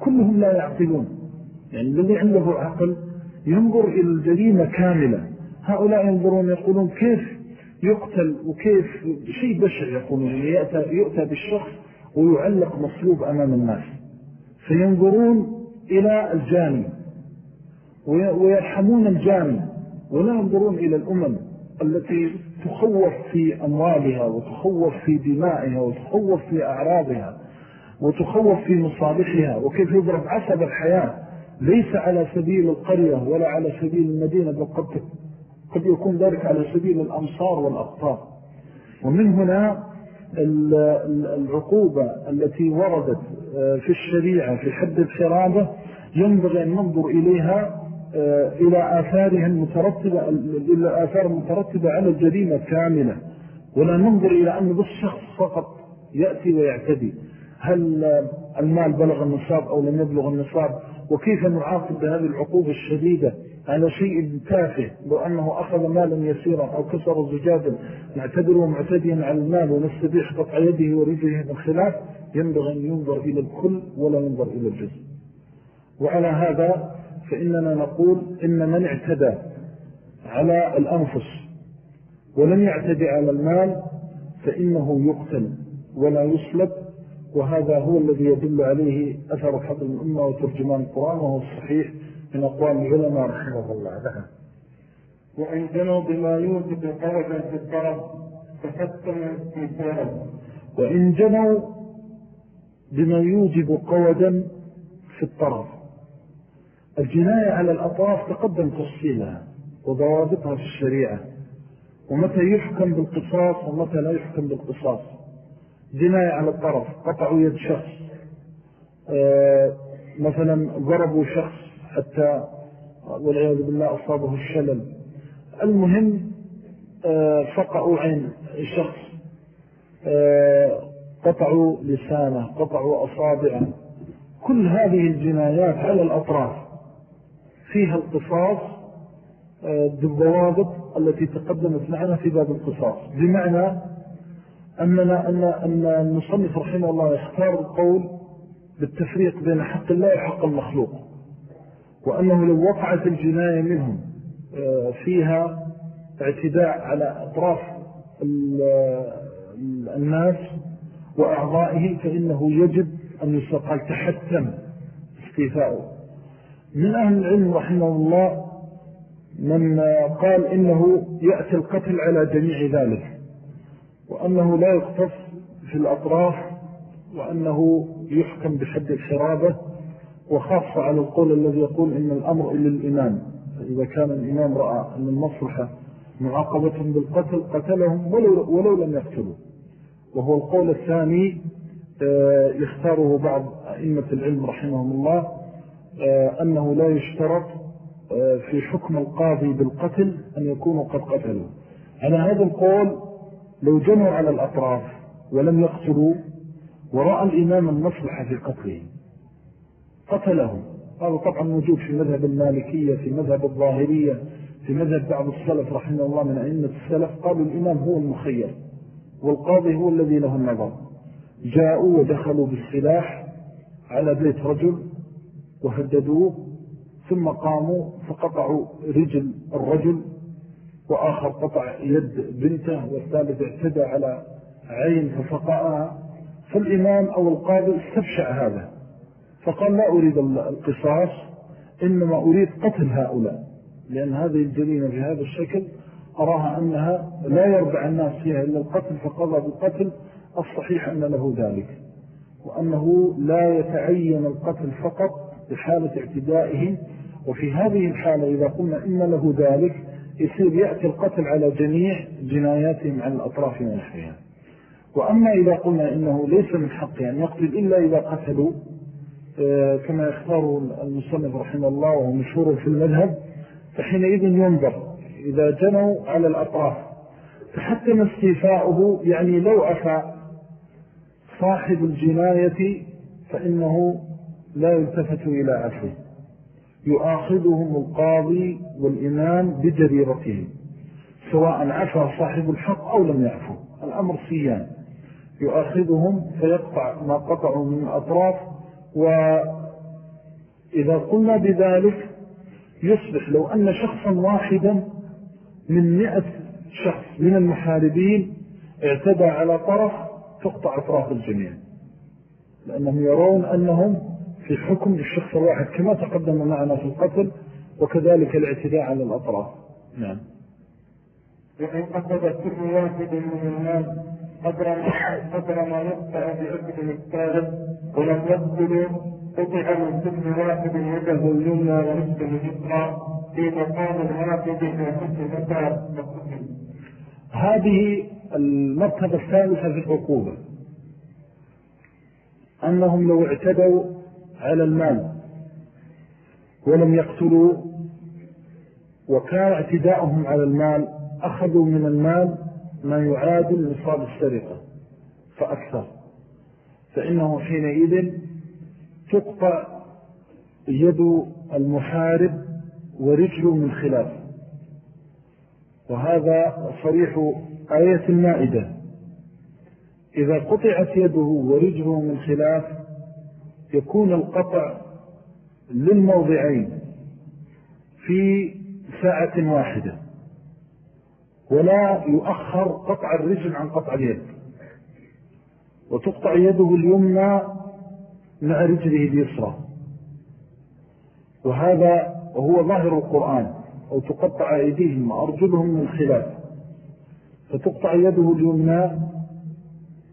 كلهم لا يعقلون. يعني الذي عنده عقل ينظر إلى الجريمة كاملة. هؤلاء ينظرون يقولون كيف يقتل وكيف شيء بشع يقولون يعني يؤتى بالشخص ويعلق مصلوب أمام الناس. فينظرون إلى الجاني ويرحمون الجاني. ولا ينظرون إلى الأمم التي تخوف في أموالها وتخوف في دمائها وتخوف في أعراضها وتخوف في مصالحها وكيف يضرب عصب الحياة. ليس على سبيل القرية ولا على سبيل المدينة بل قد قد يكون ذلك على سبيل الأمصار والأقطار. ومن هنا العقوبة التي وردت آه، في الشريعة في حد الحرابة ينبغي أن ننظر إليها إلى آثارها المترتبة إلى آثار المترتبة على الجريمة كاملة. ولا ننظر إلى أن بالشخص فقط يأتي ويعتدي. هل المال بلغ النصاب أو لم يبلغ النصاب؟ وكيف نعاقب بهذه العقوبة الشديدة على شيء تافه؟ لو أنه أخذ مالا يسيرا أو كسر زجاجا نعتبره معتديا على المال ونستبيح قطع يده ورجله بالخلاف ينبغي أن ينظر إلى الكل ولا ينظر إلى الجزء وعلى هذا فإننا نقول إن من اعتدى على الأنفس ولم يعتدي على المال فإنه يقتل ولا يسلب وهذا هو الذي يدل عليه أثر حق الأمة وترجمان القرآن وهو الصحيح من أقوال العلماء رحمه الله. لها وإن جنوا بما يوجد قوجا في الطرف فحتم استيثارا وإن جنوا بما يوجب قودا في الطرف. الجناية على الأطراف تقدم تفصيلها وضوابطها في الشريعة. ومتى يحكم بالقصاص ومتى لا يحكم بالقصاص. جناية على الطرف قطعوا يد شخص. آه، مثلا ضربوا شخص حتى والعياذ بالله أصابه الشلل. المهم آه، فقعوا عين الشخص. آه، قطعوا لسانه قطعوا أصابعه. كل هذه الجنايات على الأطراف. فيها القصاص بالضوابط التي تقدمت معنا في باب القصاص. بمعنى أننا أن, أن المصنف رحمه الله يختار القول بالتفريق بين حق الله وحق المخلوق وأنه لو وقعت الجناية منهم آه، فيها اعتداء على أطراف الناس وأعضائه فإنه يجب أن يستقال تحتم استيفاؤه. من أهل العلم رحمه الله من قال إنه يأتي القتل على جميع ذلك وأنه لا يقتص في الأطراف وأنه يحكم بحد الحرابة وخاصة على القول الذي يقول إن الأمر إلى الإمام إذا كان الإمام رأى أن المصلحة معاقبة بالقتل قتلهم ولو, ولو لم يقتلوا. وهو القول الثاني آه، يختاره بعض أئمة العلم رحمهم الله أنه لا يشترط آه، في حكم القاضي بالقتل أن يكونوا قد قتلوا. على هذا القول لو جنوا على الأطراف ولم يقتلوا ورأى الإمام المصلحة في قتلهم قتلهم. هذا طبعا موجود في مذهب المالكية في مذهب الظاهرية في مذهب بعض السلف رحمه الله من أئمة السلف. قالوا الإمام هو المخير والقاضي هو الذي له النظر. جاءوا ودخلوا بالسلاح على بيت رجل وهددوه ثم قاموا فقطعوا رجل الرجل وآخر قطع يد بنته والثالث اعتدى على عين ففقعها. فالإمام أو القاضي استبشع هذا فقال لا أريد القصاص إنما أريد قتل هؤلاء. لأن هذه الجريمة في هذا الشكل أراها أنها لا يربع الناس فيها إلا القتل فقضى بالقتل. الصحيح أن له ذلك وأنه لا يتعين القتل فقط بحالة اعتدائه وفي هذه الحالة إذا قلنا إن له ذلك يصير يأتي القتل على جميع جناياتهم عن الأطراف ونحوها. وأما إذا قلنا إنه ليس من حقه أن يقتل إلا إذا قتلوا آه، كما يختار المصنف رحمه الله وهو مشهور في المذهب فحينئذ ينظر إذا جنوا على الأطراف. فحتى استيفاؤه يعني لو أفى صاحب الجناية فإنه لا يلتفت إلى عفوه يؤاخذهم القاضي والإمام بجريرتهم سواء عفى صاحب الحق أو لم يعفو. الأمر سيان. يؤاخذهم فيقطع ما قطعوا من الأطراف وإذا قلنا بذلك يصبح لو أن شخصا واحدا من مئة شخص من المحاربين اعتدى على طرف تقطع أطراف الجميع لأنهم يرون أنهم في حكم الشخص الواحد كما تقدم معنا في القتل وكذلك الاعتداء على الأطراف. نعم. وإن أخذ كل واحد من الناس قدر ما يقطع بأكل الثالث ولم يقتل قطع من كل واحد يده اليمنى ونصف اليسرى في مقام الواحد وحكم متى هذه المرتبة الثالثة في العقوبة. أنهم لو اعتدوا على المال. ولم يقتلوا وكان اعتداؤهم على المال أخذوا من المال ما يعادل نصاب السرقة فأكثر. فإنه حينئذ تقطع يد المحارب ورجله من خلاف. وهذا صريح آية المائدة إذا قطعت يده ورجله من خلاف يكون القطع للموضعين في ساعة واحدة ولا يؤخر قطع الرجل عن قطع اليد. وتقطع يده اليمنى مع رجله اليسرى. وهذا وهو ظاهر القرآن أو تقطع أيديهم وأرجلهم من خلاف. فتقطع يده اليمنى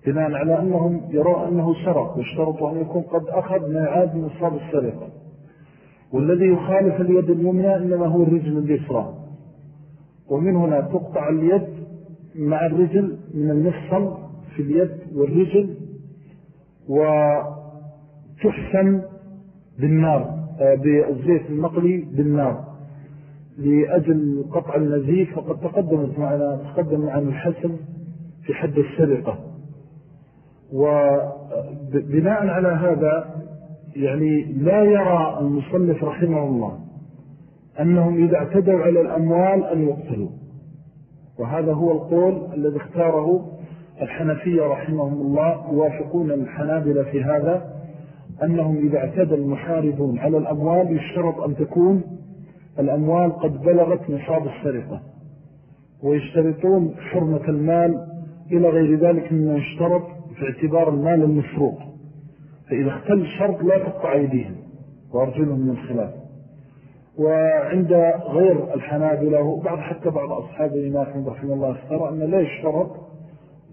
بناء على أنهم يرون أنه سرق واشترطوا أن يكون قد أخذ ما يعاد من صاب السرقة. والذي يخالف اليد اليمنى إنما هو الرجل اليسرى ومن هنا تقطع اليد مع الرجل من المفصل في اليد والرجل وتحسن بالنار آه، بالزيت المقلي بالنار. لأجل قطع النزيف فقد تقدمت معنا تقدم معنا الحسن في حد السرقة. وبناء على هذا يعني لا يرى المصنف رحمه الله أنهم إذا اعتدوا على الأموال أن يقتلوا. وهذا هو القول الذي اختاره الحنفية رحمهم الله يوافقون الحنابلة في هذا أنهم إذا اعتدى المحاربون على الأموال يشترط أن تكون الأموال قد بلغت نصاب السرقة ويشترطون حرمة المال إلى غير ذلك مما يشترط في اعتبار المال المسروق فإذا اختل الشرط لا تقطع أيديهم وأرجلهم من الخلاف. وعند غير الحنابلة وبعض حتى بعض أصحاب الإمام رحمه الله اختار أن لا يشترط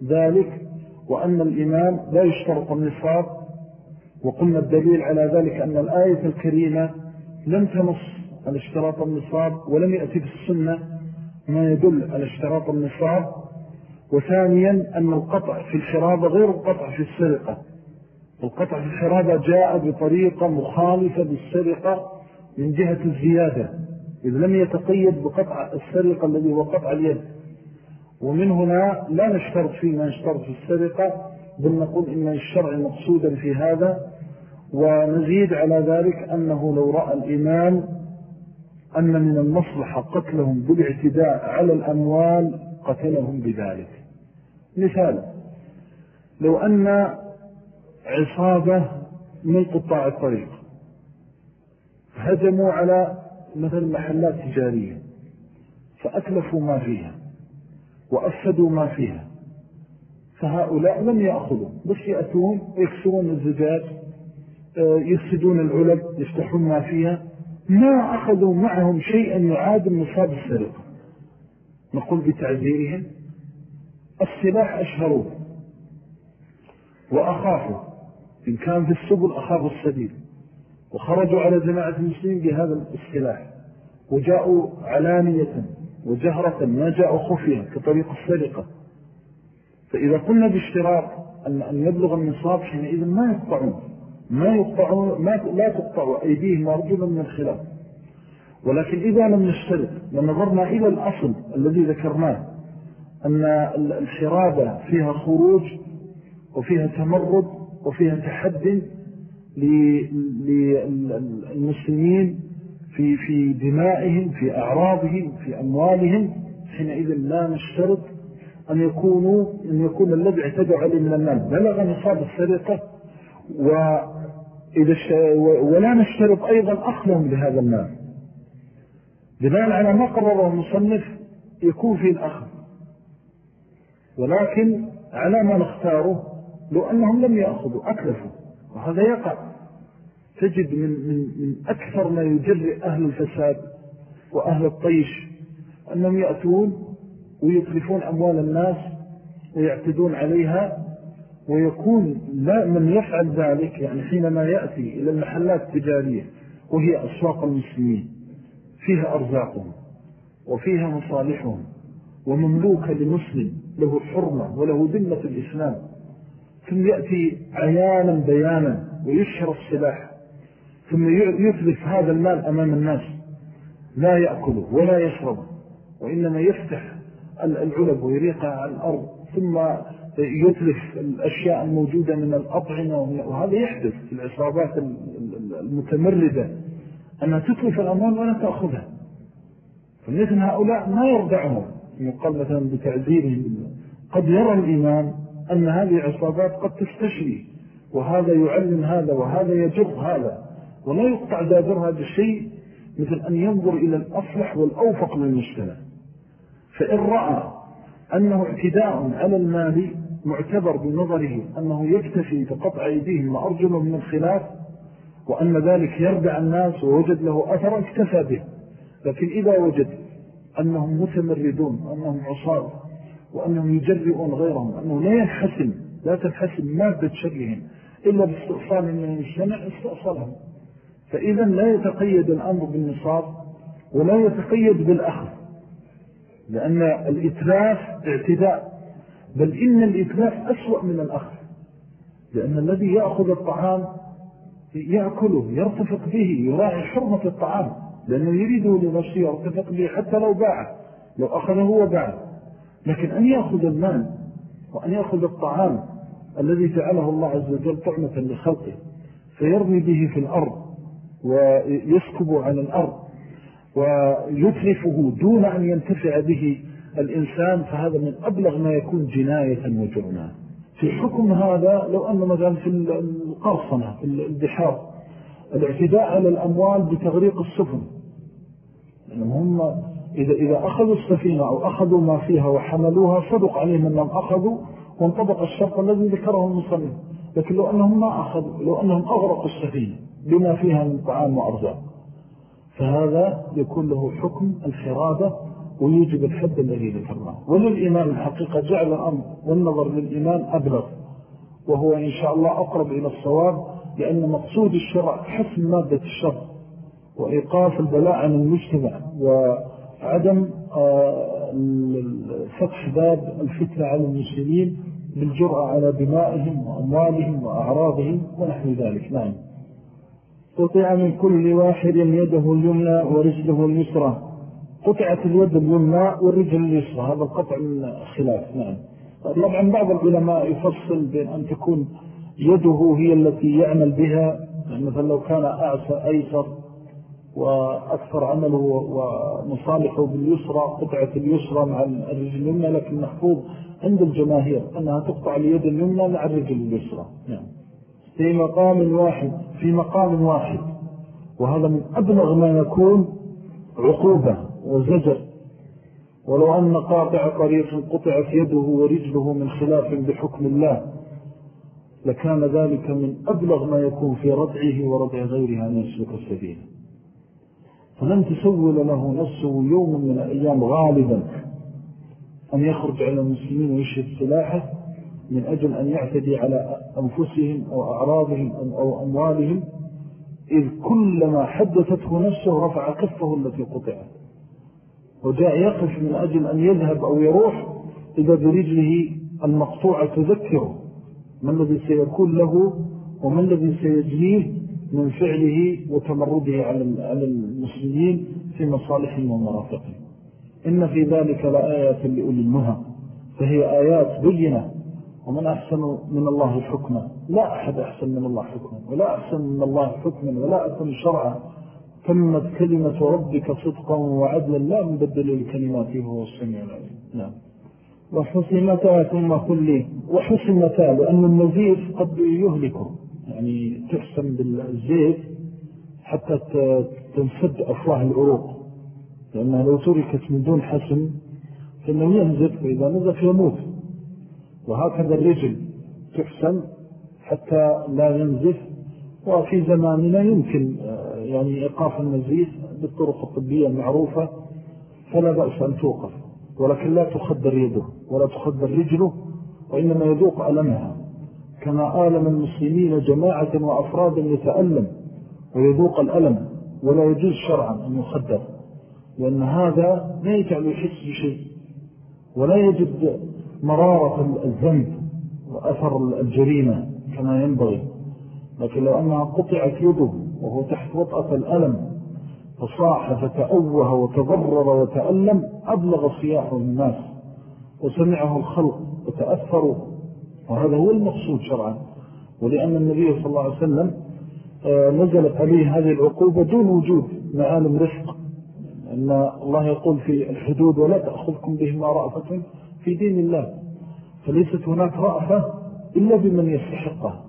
ذلك وأن الإمام لا يشترط النصاب. وقلنا الدليل على ذلك أن الآية الكريمة لم تنص على اشتراط النصاب ولم يأتي في السنة ما يدل على اشتراط النصاب. وثانيا أن القطع في الحرابة غير القطع في السرقة. القطع في الحرابة جاء بطريقة مخالفة بالسرقة من جهة الزيادة إذ لم يتقيد بقطع السرقة الذي هو قطع اليد. ومن هنا لا نشترط فيه ما نشترط في السرقة بل نقول إن الشرع مقصودا في هذا. ونزيد على ذلك أنه لو رأى الإمام أن من المصلحة قتلهم بالاعتداء على الأموال قتلهم بذلك. مثال. لو أن عصابة من قطاع الطريق هجموا على مثل محلات تجارية فأتلفوا ما فيها وأفسدوا ما فيها فهؤلاء لم يأخذوا بس يأتون يكسرون الزجاج آه، يفسدون العلب يفتحون ما فيها. ما أخذوا معهم شيئا يعادل مصاب السرقة. نقول بتعذيرهم السلاح أشهروه وأخافوا إن كان في السبل أخافوا السبيل. وخرجوا على جماعة المسلمين بهذا السلاح. وجاءوا علانية وجهرة ما جاءوا خفيا كطريق السرقة. فإذا قلنا باشتراط أن, يبلغ النصاب حينئذ ما يقطعون. ما يقطعون ما لا تقطع أيديهم وارجلا من الخلاف. ولكن إذا لم نشترط ونظرنا إلى الأصل الذي ذكرناه. أن الحرابة فيها خروج وفيها تمرد وفيها تحد للمسلمين في في دمائهم في أعراضهم في أموالهم حينئذ لا نشترط أن يكونوا أن يكون الذي اعتدوا عليه من المال. بلغ نصاب السرقة وإذا ولا نشترط أيضا أخذهم لهذا المال. بناء على ما قرره المصنف يكون في الأخذ. ولكن على ما نختاره لو أنهم لم يأخذوا أكلفوا وهذا يقع. تجد من, من, من أكثر ما يجرئ أهل الفساد وأهل الطيش أنهم يأتون ويطلفون أموال الناس ويعتدون عليها ويكون لا من يفعل ذلك يعني حينما يأتي إلى المحلات التجارية وهي أسواق المسلمين فيها أرزاقهم وفيها مصالحهم ومملوكة لمسلم. له حرمة وله ذمة الإسلام. ثم يأتي عيانا بيانا ويشهر السلاح. ثم يثلث هذا المال أمام الناس. لا يأكله ولا يشرب وإنما يفتح العلب ويريقها على الأرض. ثم يتلف الأشياء الموجودة من الأطعمة وهذا يحدث في العصابات المتمردة. أنها تتلف الأموال ولا تأخذها. فمثل هؤلاء ما يرضعهم يقال مثلا بتعذيرهم قد يرى الإمام أن هذه العصابات قد تستشري وهذا يعلم هذا وهذا يجر هذا ولا يقطع دابرها بالشيء مثل أن ينظر إلى الأصلح والأوفق للمجتمع فإن رأى أنه اعتداء على المال معتبر بنظره أنه يكتفي بقطع أيديهم وأرجلهم من الخلاف وأن ذلك يردع الناس ووجد له أثرا اكتفى به لكن إذا وجد أنهم متمردون وأنهم عصار وأنهم يجرئون غيرهم أنه لا ينحسن لا تنحسن مادة شرهم إلا باستئصال من المجتمع استأصلهم فإذا لا يتقيد الأمر بالنصاب ولا يتقيد بالأخذ لأن الإتلاف اعتداء بل إن الإتلاف أسوأ من الأخذ لأن الذي يأخذ الطعام يأكله يرتفق به يراعي حرمة الطعام. لأنه يريده لنفسه يرتفق به حتى لو باعه لو أخذه وباعه. لكن أن يأخذ المال وأن يأخذ الطعام الذي جعله الله عز وجل طعمة لخلقه فيرمي به في الأرض ويسكب على الأرض ويتلفه دون أن ينتفع به الإنسان فهذا من أبلغ ما يكون جناية وجرما. في حكم هذا لو أن مثلا في القرصنة في البحار الاعتداء على الأموال بتغريق السفن. هم إذا, إذا أخذوا السفينة أو أخذوا ما فيها وحملوها صدق عليهم أنهم أخذوا وانطبق الشرط الذي ذكره المصنف. لكن لو أنهم ما أخذوا لو أنهم أغرقوا السفينة بما فيها من طعام وأرزاق. فهذا يكون له حكم الحرابة ويوجب الحد الذي ذكرناه. وللإمام الحقيقة جعل الأمر والنظر للإمام أبلغ. وهو إن شاء الله أقرب إلى الصواب. لأن مقصود الشرع حسن مادة الشر وإيقاف البلاء عن المجتمع وعدم آه، فتح باب الفتنة على المسلمين بالجرأة على دمائهم وأموالهم وأعراضهم ونحن ذلك. نعم. قطع من كل واحد يده اليمنى ورجله اليسرى. قطعت اليد اليمنى والرجل اليسرى. هذا القطع من خلاف. نعم. طبعا بعض العلماء يفصل بين أن تكون يده هي التي يعمل بها يعني مثلا لو كان أعسى أيسر وأكثر عمله ومصالحه باليسرى قطعة اليسرى مع الرجل اليمنى لكن محفوظ عند الجماهير أنها تقطع اليد اليمنى مع الرجل اليسرى. نعم. في مقام واحد في مقام واحد. وهذا من أبلغ ما يكون عقوبة وزجر. ولو أن قاطع طريق قطعت يده ورجله من خلاف بحكم الله. لكان ذلك من أبلغ ما يكون في ردعه وردع غيره أن يسلك السبيل فلن تسول له نفسه يوم من الأيام غالبا أن يخرج على المسلمين ويشهد سلاحه من أجل أن يعتدي على أنفسهم أو أعراضهم أو أموالهم إذ كلما حدثته نفسه رفع كفه التي قطعت. وجاء يقف من أجل أن يذهب أو يروح إذا برجله المقطوعة تذكره. ما الذي سيكون له وما الذي سيجريه من فعله وتمرده على المسلمين في مصالحهم ومرافقهم إن في ذلك لآيات لأولي النهى فهي آيات بينة. ومن أحسن من الله حكما لا أحد أحسن من الله حكما ولا أحسن من الله حكما ولا أحسن شرعا. تمت كلمة ربك صدقا وعدلا لا مبدل لكلماته هو السميع العليم. نعم. وحسمتا ثم كلي وحسمتا لأن النزيف قد يهلكه. يعني تحسم بالزيت حتى تنسد أفواه العروق. لأنها لو تركت من دون حسم فإنه ينزف وإذا نزف يموت. وهكذا الرجل تحسن حتى لا ينزف. وفي زماننا يمكن آه، يعني إيقاف النزيف بالطرق الطبية المعروفة فلا بأس أن توقف. ولكن لا تخدر يده ولا تخدر رجله وإنما يذوق ألمها. كما آلم المسلمين جماعة وأفرادا يتألم ويذوق الألم ولا يجوز شرعا أن يخدر. لأن هذا لا يجعل يحس بشيء ولا يجد مرارة الذنب وأثر الجريمة كما ينبغي. لكن لو أنها قطعت يده وهو تحت وطأة الألم فصاح فتأوه وتضرر وتألم أبلغ صياحه الناس وسمعه الخلق وتأثروا وهذا هو المقصود شرعا. ولأن النبي صلى الله عليه وسلم آه، نزلت عليه هذه العقوبة دون وجود معالم رفق. أن الله يقول في الحدود ولا تأخذكم بهما رأفة في دين الله. فليست هناك رأفة إلا بمن يستحقها.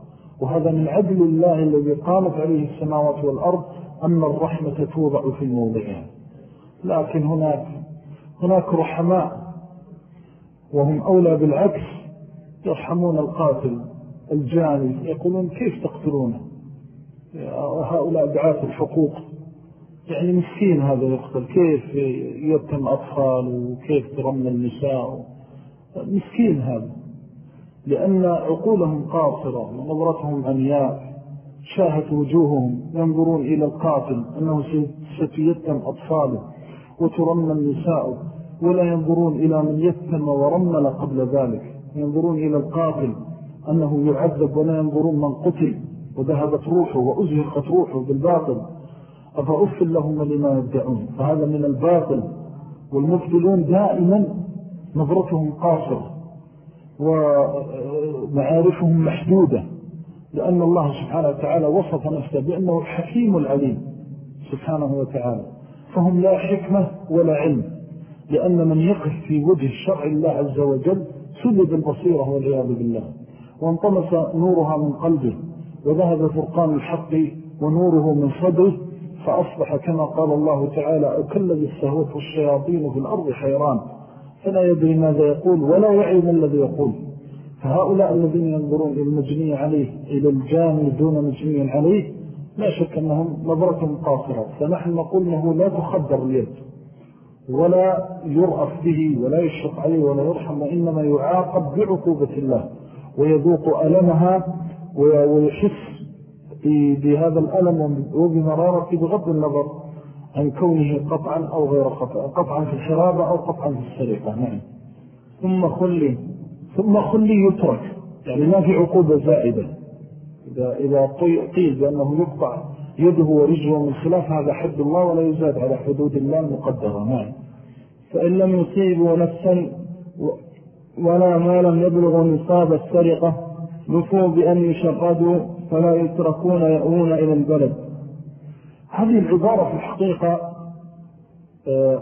وهذا من عدل الله الذي قامت عليه السماوات والأرض أن الرحمة توضع في موضعها لكن هناك هناك رحماء وهم أولى بالعكس يرحمون القاتل الجاني يقولون كيف تقتلونه؟ هؤلاء دعاة الحقوق. يعني مسكين هذا يقتل كيف يتم أطفال وكيف ترمى النساء؟ مسكين هذا. لأن عقولهم قاصرة ونظرتهم عمياء. شاهت وجوههم ينظرون إلى القاتل أنه ستيتم أطفاله وترمى النساء ولا ينظرون إلى من يتم ورمل قبل ذلك. ينظرون إلى القاتل أنه يعذب ولا ينظرون من قتل وذهبت روحه وأزهقت روحه بالباطل. أفأف لهم لما يدعون؟ فهذا من الباطل. والمبتلون دائما نظرتهم قاصرة ومعارفهم محدودة. لأن الله سبحانه وتعالى وصف نفسه بأنه الحكيم العليم سبحانه وتعالى. فهم لا حكمة ولا علم لأن من يقف في وجه شرع الله عز وجل سلب البصيرة والعياذ بالله. وانطمس نورها من قلبه وذهب فرقان الحق ونوره من صدره فأصبح كما قال الله تعالى أكلذ السهوة الشياطين في الأرض حيران فلا يدري ماذا يقول ولا يعي ما الذي يقول. فهؤلاء الذين ينظرون إلى المجني عليه إلى الجاني دون مجني عليه لا شك أنهم نظرة قاصرة. فنحن نقول أنه لا تخدر اليد ولا يرأف به ولا يشفق عليه ولا يرحم وإنما يعاقب بعقوبة الله ويذوق ألمها ويحس بهذا الألم وبمرارة بغض النظر عن كونه قطعا أو غير قطعا قطعا في الحرابة أو قطعا في السرقة. نعم. ثم خلي ثم خلي يترك يعني ما في عقوبة زائدة. إذا, إذا قيل بأنه يقطع يده ورجله من خلاف هذا حد الله ولا يزاد على حدود الله المقدرة نعم. فإن لم يصيبوا نفسا ولا مالا يبلغ نصاب السرقة نفوا بأن يشردوا فلا يتركون يأوون إلى البلد. هذه العبارة في الحقيقة آه،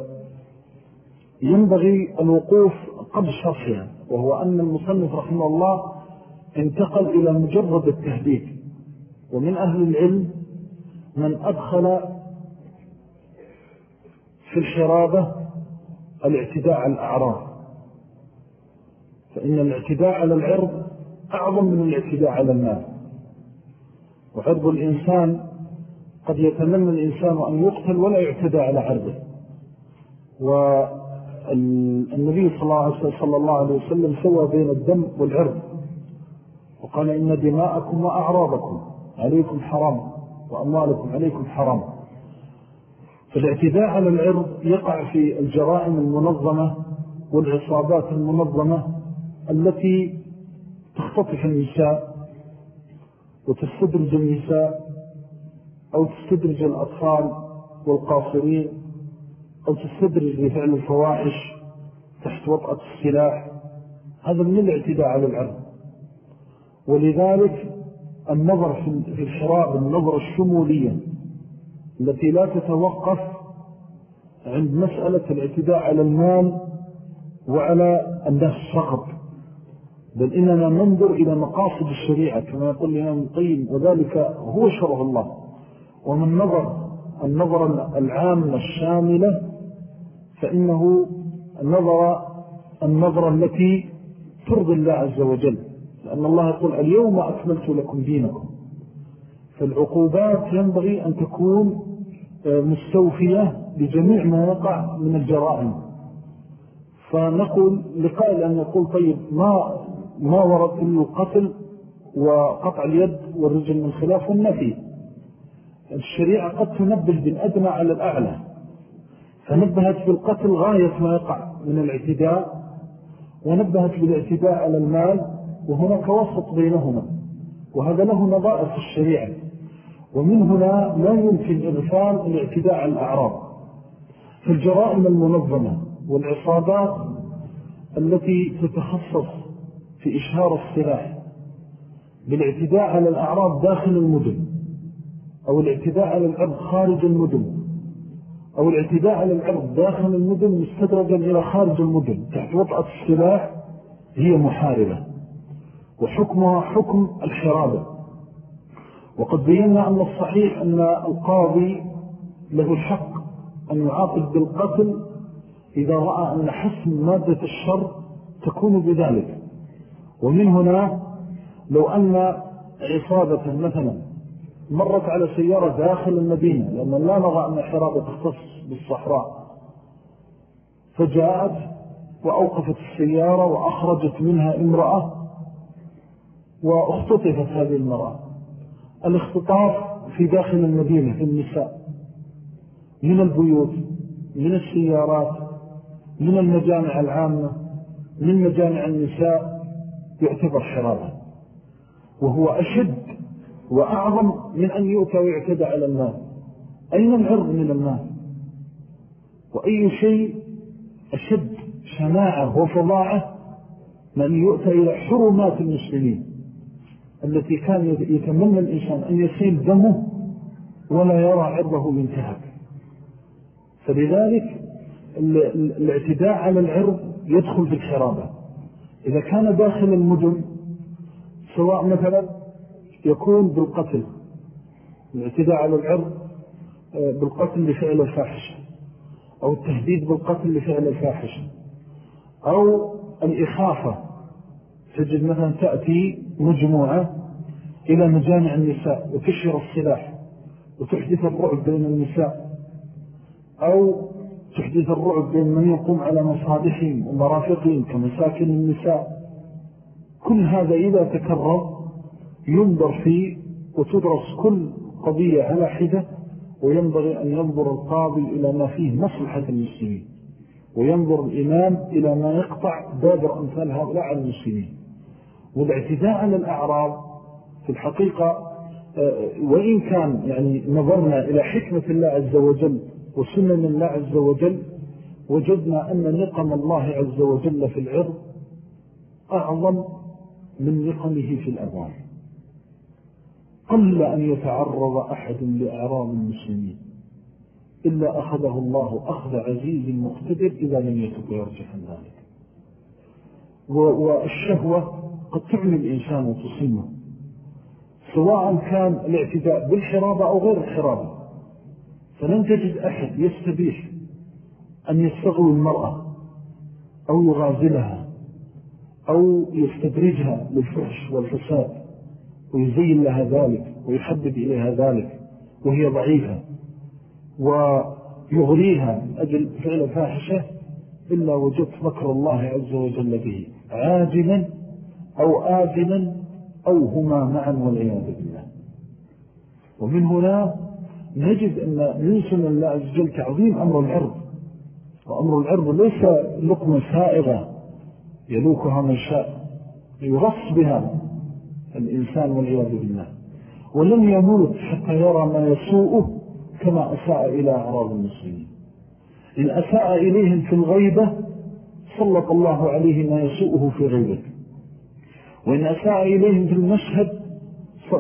ينبغي الوقوف قبل شرحها. وهو أن المصنف رحمه الله انتقل إلى مجرد التهديد. ومن أهل العلم من أدخل في الحرابة الاعتداء على الأعراض. فإن الاعتداء على العرض أعظم من الاعتداء على المال. وعرض الإنسان قد يتمنى الإنسان أن يقتل ولا يعتدى على عرضه. والنبي صلى الله عليه وسلم سوى بين الدم والعرض. وقال إن دماءكم وأعراضكم عليكم حرام وأموالكم عليكم حرام. فالاعتداء على العرض يقع في الجرائم المنظمة والعصابات المنظمة التي تختطف النساء وتستدرج النساء أو تستدرج الأطفال والقاصرين أو تستدرج لفعل الفواحش تحت وطأة السلاح هذا من الاعتداء على العرض ولذلك النظر في الحراب النظر الشمولية التي لا تتوقف عند مسألة الاعتداء على المال وعلى الناس فقط. بل إننا ننظر إلى مقاصد الشريعة كما يقول لنا القيم وذلك هو شرع الله. ومن نظر النظر العامة الشاملة فإنه نظر النظرة التي ترضي الله عز وجل لأن الله يقول اليوم أكملت لكم دينكم. فالعقوبات ينبغي أن تكون آه، مستوفية بجميع ما يقع من الجرائم. فنقول لقائل أن يقول طيب ما, ما ورد إلا القتل وقطع اليد والرجل من خلاف؟ النفي الشريعة قد تنبه بالأدنى على الأعلى. فنبهت بالقتل غاية ما يقع من الاعتداء ونبهت بالاعتداء على المال وهناك وسط بينهما وهذا له نظائر في الشريعة. ومن هنا لا يمكن إغفال الاعتداء على الأعراض في الجرائم المنظمة والعصابات التي تتخصص في إشهار السلاح بالاعتداء على الأعراض داخل المدن أو الاعتداء على الأرض خارج المدن أو الاعتداء على الأرض داخل المدن مستدرجا إلى خارج المدن. تحت وطأة السلاح هي محاربة وحكمها حكم الحرابة. وقد بينا أن الصحيح أن القاضي له الحق أن يعاقب بالقتل إذا رأى أن حسم مادة الشر تكون بذلك. ومن هنا لو أن عصابة مثلا مرت على سيارة داخل المدينة لأن لا نرى أن حرابة تختص بالصحراء. فجاءت وأوقفت السيارة وأخرجت منها امرأة واختطفت هذه المرأة. الاختطاف في داخل المدينة في النساء. من البيوت من السيارات من المجامع العامة من مجامع النساء يعتبر حرابا. وهو أشد وأعظم من أن يؤتى ويعتدى على الناس أين العرض من الناس وأي شيء أشد شناعة وفضاعة من يؤتى إلى حرمات المسلمين التي كان يتمنى الإنسان أن يسيل دمه ولا يرى عرضه ينتهك فلذلك الاعتداء على العرض يدخل في الحرابة إذا كان داخل المدن سواء مثلا يكون بالقتل الاعتداء على العرض آه، بالقتل لفعل الفاحشة أو التهديد بالقتل لفعل الفاحشة أو الإخافة تجد مثلا تأتي مجموعة إلى مجامع النساء وتشهر السلاح وتحدث الرعب بين النساء أو تحدث الرعب بين من يقوم على مصادحهم ومرافقهم كمساكن النساء. كل هذا إذا تكرر ينظر فيه وتدرس كل قضية على حدة وينبغي أن ينظر القاضي إلى ما فيه مصلحة المسلمين وينظر الإمام إلى ما يقطع دابر أمثال هؤلاء على المسلمين. والاعتداء على الأعراض في الحقيقة آه، وإن كان يعني نظرنا إلى حكمة الله عز وجل وسنن الله عز وجل وجدنا أن نقم الله عز وجل في العرض أعظم من نقمه في الأموال قل أن يتعرض أحد لأعراض المسلمين إلا أخذه الله أخذ عزيز مقتدر إذا لم يتب ويرجح عن ذلك. والشهوة قد تعمل الإنسان وتصمه سواء كان الاعتداء بالحرابة أو غير الحرابة. فلن تجد أحد يستبيح أن يستغوي المرأة أو يغازلها أو يستدرجها للفحش والفساد. ويزين لها ذلك ويحبب إليها ذلك وهي ضعيفة ويغريها أجل فعل فاحشة إلا وجدت مكر الله عز وجل به عاجلا أو آجلا أو هما معا والعياذ بالله. ومن هنا نجد أن من الله عز وجل تعظيم أمر العرض وأمر العرض ليس لقمة سائغة يلوكها من شاء يغص بها الإنسان والعياذ بالله. ولن يموت حتى يرى ما يسوءه كما أساء إلى أعراض المسلمين. إن أساء إليهم في الغيبة سلط الله عليه ما يسوءه في غيبة. وإن أساء إليهم في المشهد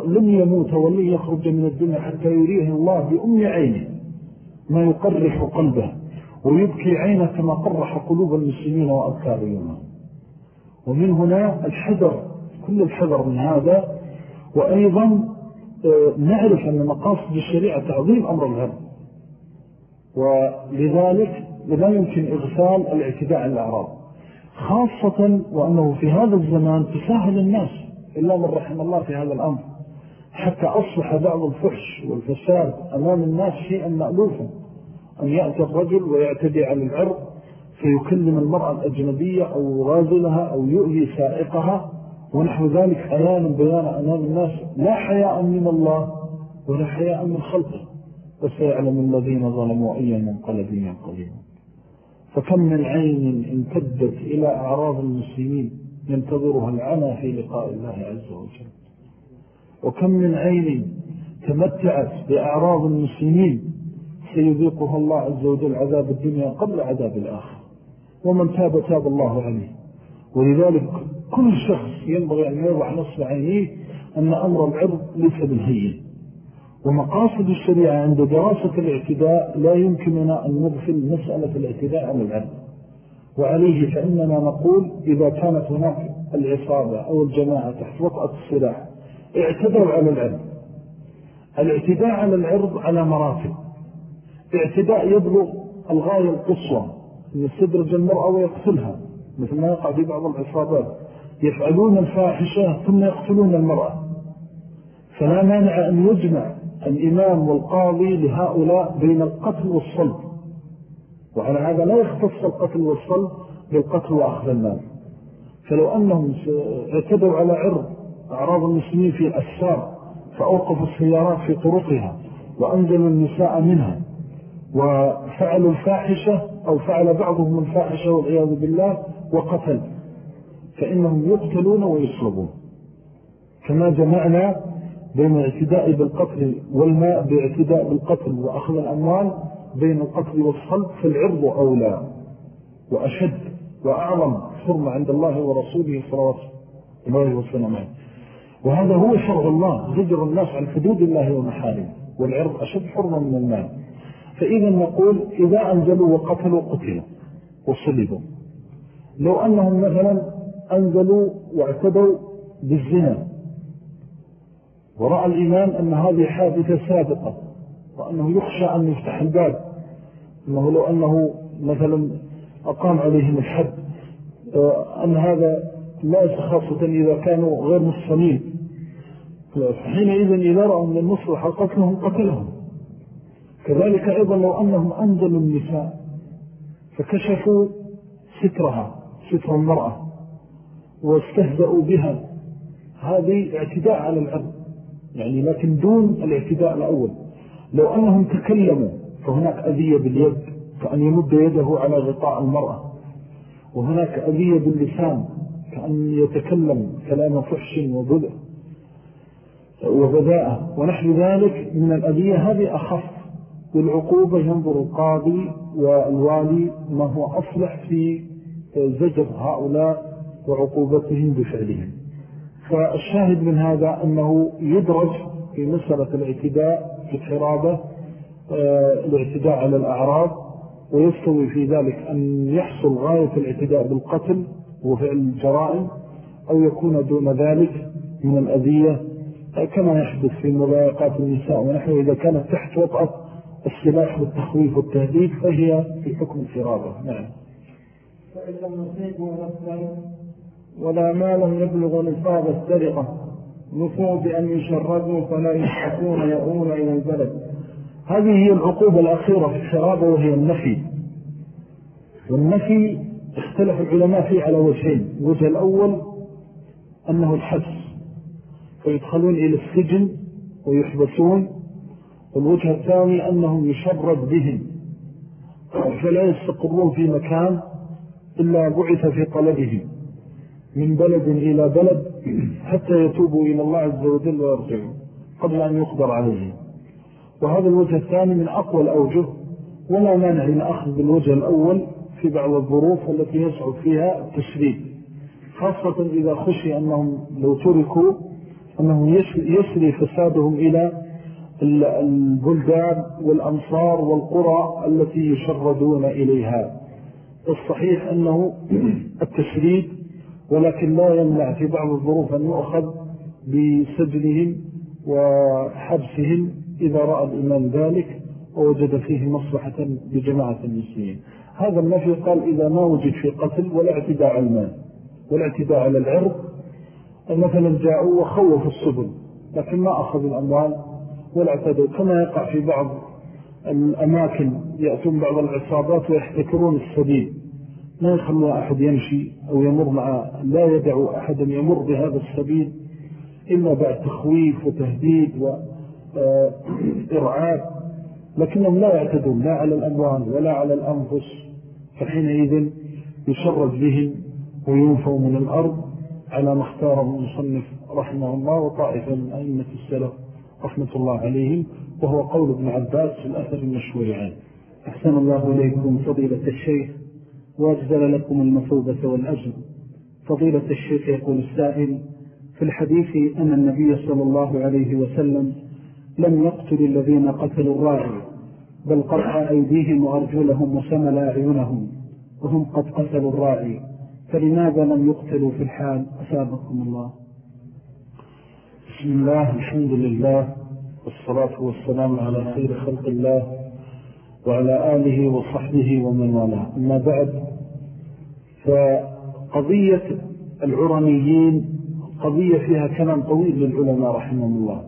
لن يموت ولن يخرج من الدنيا حتى يريه الله بأم عينه ما يقرح قلبه ويبكي عينه كما قرح قلوب المسلمين وأبكارهم ومن هنا الحذر كل الحذر من هذا وأيضا آه، نعرف أن مقاصد الشريعة تعظيم أمر الغرب. ولذلك لا يمكن إغفال الاعتداء على الأعراض خاصة وأنه في هذا الزمان تساهل الناس إلا من رحم الله في هذا الأمر. حتى أصبح بعض الفحش والفساد أمام الناس شيئا مألوفا. أن يأتي الرجل ويعتدي على العرض فيكلم المرأة الأجنبية أو غازلها أو يؤذي سائقها. ونحو ذلك عيان بيان أمام الناس. لا حياء من الله ولا حياء من خلقه. وسيعلم الذين ظلموا أي منقلب ينقلبون. فكم من عين امتدت إلى أعراض المسلمين ينتظرها العنى في لقاء الله عز وجل. وكم من عين تمتعت بأعراض المسلمين سيذيقها الله عز وجل عذاب الدنيا قبل عذاب الآخر ومن تاب تاب الله عليه. ولذلك كل شخص ينبغي أن يوضع نصف عينيه أن أمر العرض ليس بالهين. ومقاصد الشريعة عند دراسة الاعتداء لا يمكننا أن نغفل مسألة الاعتداء على العرض. وعليه فإننا نقول إذا كانت هناك العصابة أو الجماعة تحت وطأة السلاح اعتدوا على العرض. الاعتداء على العرض على مراتب. اعتداء يبلغ الغاية القصوى يستدرج المرأة ويقتلها مثل ما يقع في بعض العصابات. يفعلون الفاحشة ثم يقتلون المرأة. فلا مانع أن يجمع الإمام والقاضي لهؤلاء بين القتل والصلب. وعلى هذا لا يختص القتل والصلب بالقتل وأخذ المال. فلو أنهم اعتدوا على عرض أعراض المسلمين في الأسفار فأوقفوا السيارات في طرقها وأنزلوا النساء منها وفعلوا الفاحشة أو فعل بعضهم الفاحشة والعياذ بالله وقتل. فإنهم يقتلون ويصلبون كما جمعنا بين الاعتداء بالقتل والماء باعتداء بالقتل وأخذ الأموال بين القتل والصلب فالعرض أولى وأشد وأعظم حرمة عند الله ورسوله صلى الله وسلم وهذا هو شرع الله زجر الناس عن حدود الله ومحارمه والعرض أشد حرمة من المال. فإذا نقول إذا أنزلوا وقتلوا قتلوا وصلبوا. لو أنهم مثلا أنزلوا واعتدوا بالزنا. ورأى الإيمان أن هذه حادثة سابقة وأنه يخشى أن يفتح الباب. أنه لو أنه مثلا أقام عليهم الحد آه، أن هذا لا خاصة إذا كانوا غير مصمين حينئذ إذا رأوا من المصلحة قتلهم قتلهم. كذلك أيضا لو أنهم أنزلوا النساء فكشفوا سترها ستر المرأة. واستهزأوا بها. هذه اعتداء على العرض يعني لكن دون الاعتداء الأول. لو أنهم تكلموا فهناك أذية باليد كأن يمد يده على غطاء المرأة. وهناك أذية باللسان كأن يتكلم كلام فحش وبذء وبذاءة ونحن ذلك من الأذية هذه أخف. والعقوبة ينظر القاضي والوالي ما هو أصلح في زجر هؤلاء وعقوبتهم بفعلهم. فالشاهد من هذا أنه يدرج في مسألة الاعتداء في الحرابة آه، الاعتداء على الأعراض ويستوي في ذلك أن يحصل غاية الاعتداء بالقتل وفعل الجرائم أو يكون دون ذلك من الأذية كما يحدث في مضايقات النساء. ونحن إذا كانت تحت وطأة السلاح والتخويف والتهديد فهي في حكم الفرادة نعم. لم يصيبوا نفسا ولا مالا يبلغ نصاب السرقة. نفوا بأن يشردوا فلا يشحكون يؤون إلى البلد. هذه هي العقوبة الأخيرة في الشرابة وهي النفي. والنفي اختلف العلماء فيه على وجهين. الوجه الأول أنه الحبس. فيدخلون إلى السجن ويحبسون. والوجه الثاني أنهم يشرد بهم. فلا يستقرون في مكان إلا بعث في طلبهم. من بلد إلى بلد حتى يتوبوا إلى الله عز وجل ويرجعوا قبل أن يقدر عليهم وهذا الوجه الثاني من أقوى الأوجه ولا مانع من أخذ بالوجه الأول في بعض الظروف التي يصعب فيها التشريد خاصة إذا خشي أنهم لو تركوا أنه يسري فسادهم إلى البلدان والأنصار والقرى التي يشردون إليها. الصحيح أنه التشريد ولكن لا يمنع في بعض الظروف أن يؤخذ بسجنهم وحبسهم إذا رأى الإمام ذلك ووجد فيه مصلحة بجماعة المسلمين. هذا النفي قال إذا ما وجد في قتل ولا اعتداء على المال ولا اعتداء على العرض. مثلا جاءوا وخوفوا السبل لكن ما أخذوا الأموال ولا اعتدوا. كما يقع في بعض الأماكن يأتون بعض العصابات ويحتكرون السبيل ما يخلوا أحد يمشي أو يمر مع لا يدعو أحدا يمر بهذا السبيل إلا بعد تخويف وتهديد وإرعاب لكنهم لا يعتدون لا على الأموال ولا على الأنفس. فحينئذ يشرد بهم وينفوا من الأرض على ما اختاره المصنف رحمه الله وطائفة من أئمة السلف رحمة الله عليهم وهو قول ابن عباس في الأثر المشهور عنه. أحسن الله إليكم فضيلة الشيخ. وأجزل لكم المثوبة والأجر. فضيلة الشيخ يقول السائل في الحديث أن النبي صلى الله عليه وسلم لم يقتل الذين قتلوا الراعي بل قطع أيديهم وأرجلهم وسمل أعينهم وهم قد قتلوا الراعي. فلماذا لم يقتلوا في الحال؟ أسابقكم الله. بسم الله الحمد لله والصلاة والسلام على خير خلق الله وعلى آله وصحبه ومن والاه. أما بعد فقضية العرميين قضية فيها كلام طويل للعلماء رحمه الله.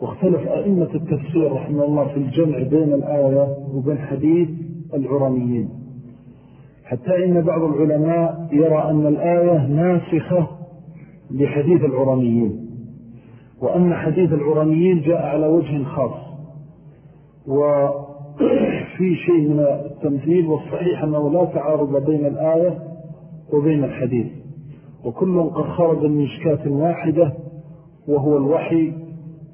واختلف أئمة التفسير رحمه الله في الجمع بين الآية وبين حديث العرميين. حتى إن بعض العلماء يرى أن الآية ناسخة لحديث العرميين وأن حديث العرميين جاء على وجه خاص. وفي شيء من التمثيل والصحيح أنه لا تعارض بين الآية وبين الحديث. وكل قد خرج من مشكاة واحدة وهو الوحي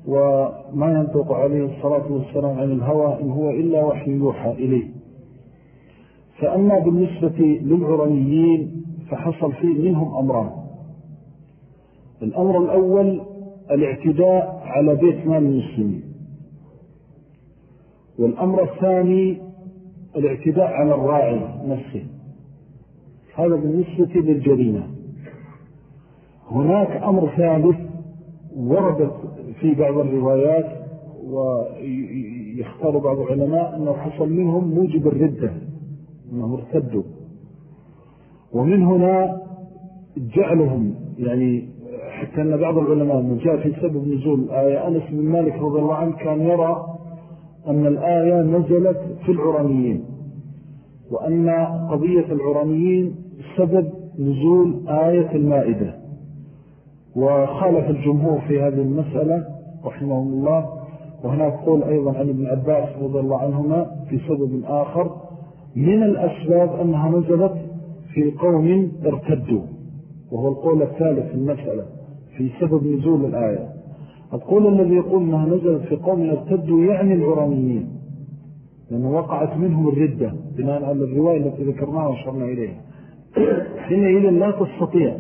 وما ينطق عليه الصلاة والسلام عن الهوى إن هو إلا وحي يوحى إليه. فأما بالنسبة للعرميين فحصل فيه منهم أمران. الأمر الأول الاعتداء على بيت مال المسلمين. والأمر الثاني الاعتداء على الراعي نفسه. هذا بالنسبة للجريمة. هناك أمر ثالث وردت في بعض الروايات ويختار بعض العلماء أنه حصل منهم موجب الردة أنهم ارتدوا ومن هنا جعلهم يعني حتى أن بعض العلماء من جاء في سبب نزول الآية أنس بن مالك رضي الله عنه كان يرى أن الآية نزلت في العرانيين وأن قضية العرانيين سبب نزول آية المائدة. وخالف الجمهور في هذه المسألة رحمه الله وهناك قول أيضا عن ابن عباس رضي الله عنهما في سبب آخر من الأسباب أنها نزلت في قوم ارتدوا وهو القول الثالث في المسألة في سبب نزول الآية. القول الذي يقول أنها نزلت في قوم ارتدوا يعني العرانيين لأنه وقعت منهم الردة بناء على الرواية التي ذكرناها وشرنا إليها. حينئذ لا تستطيع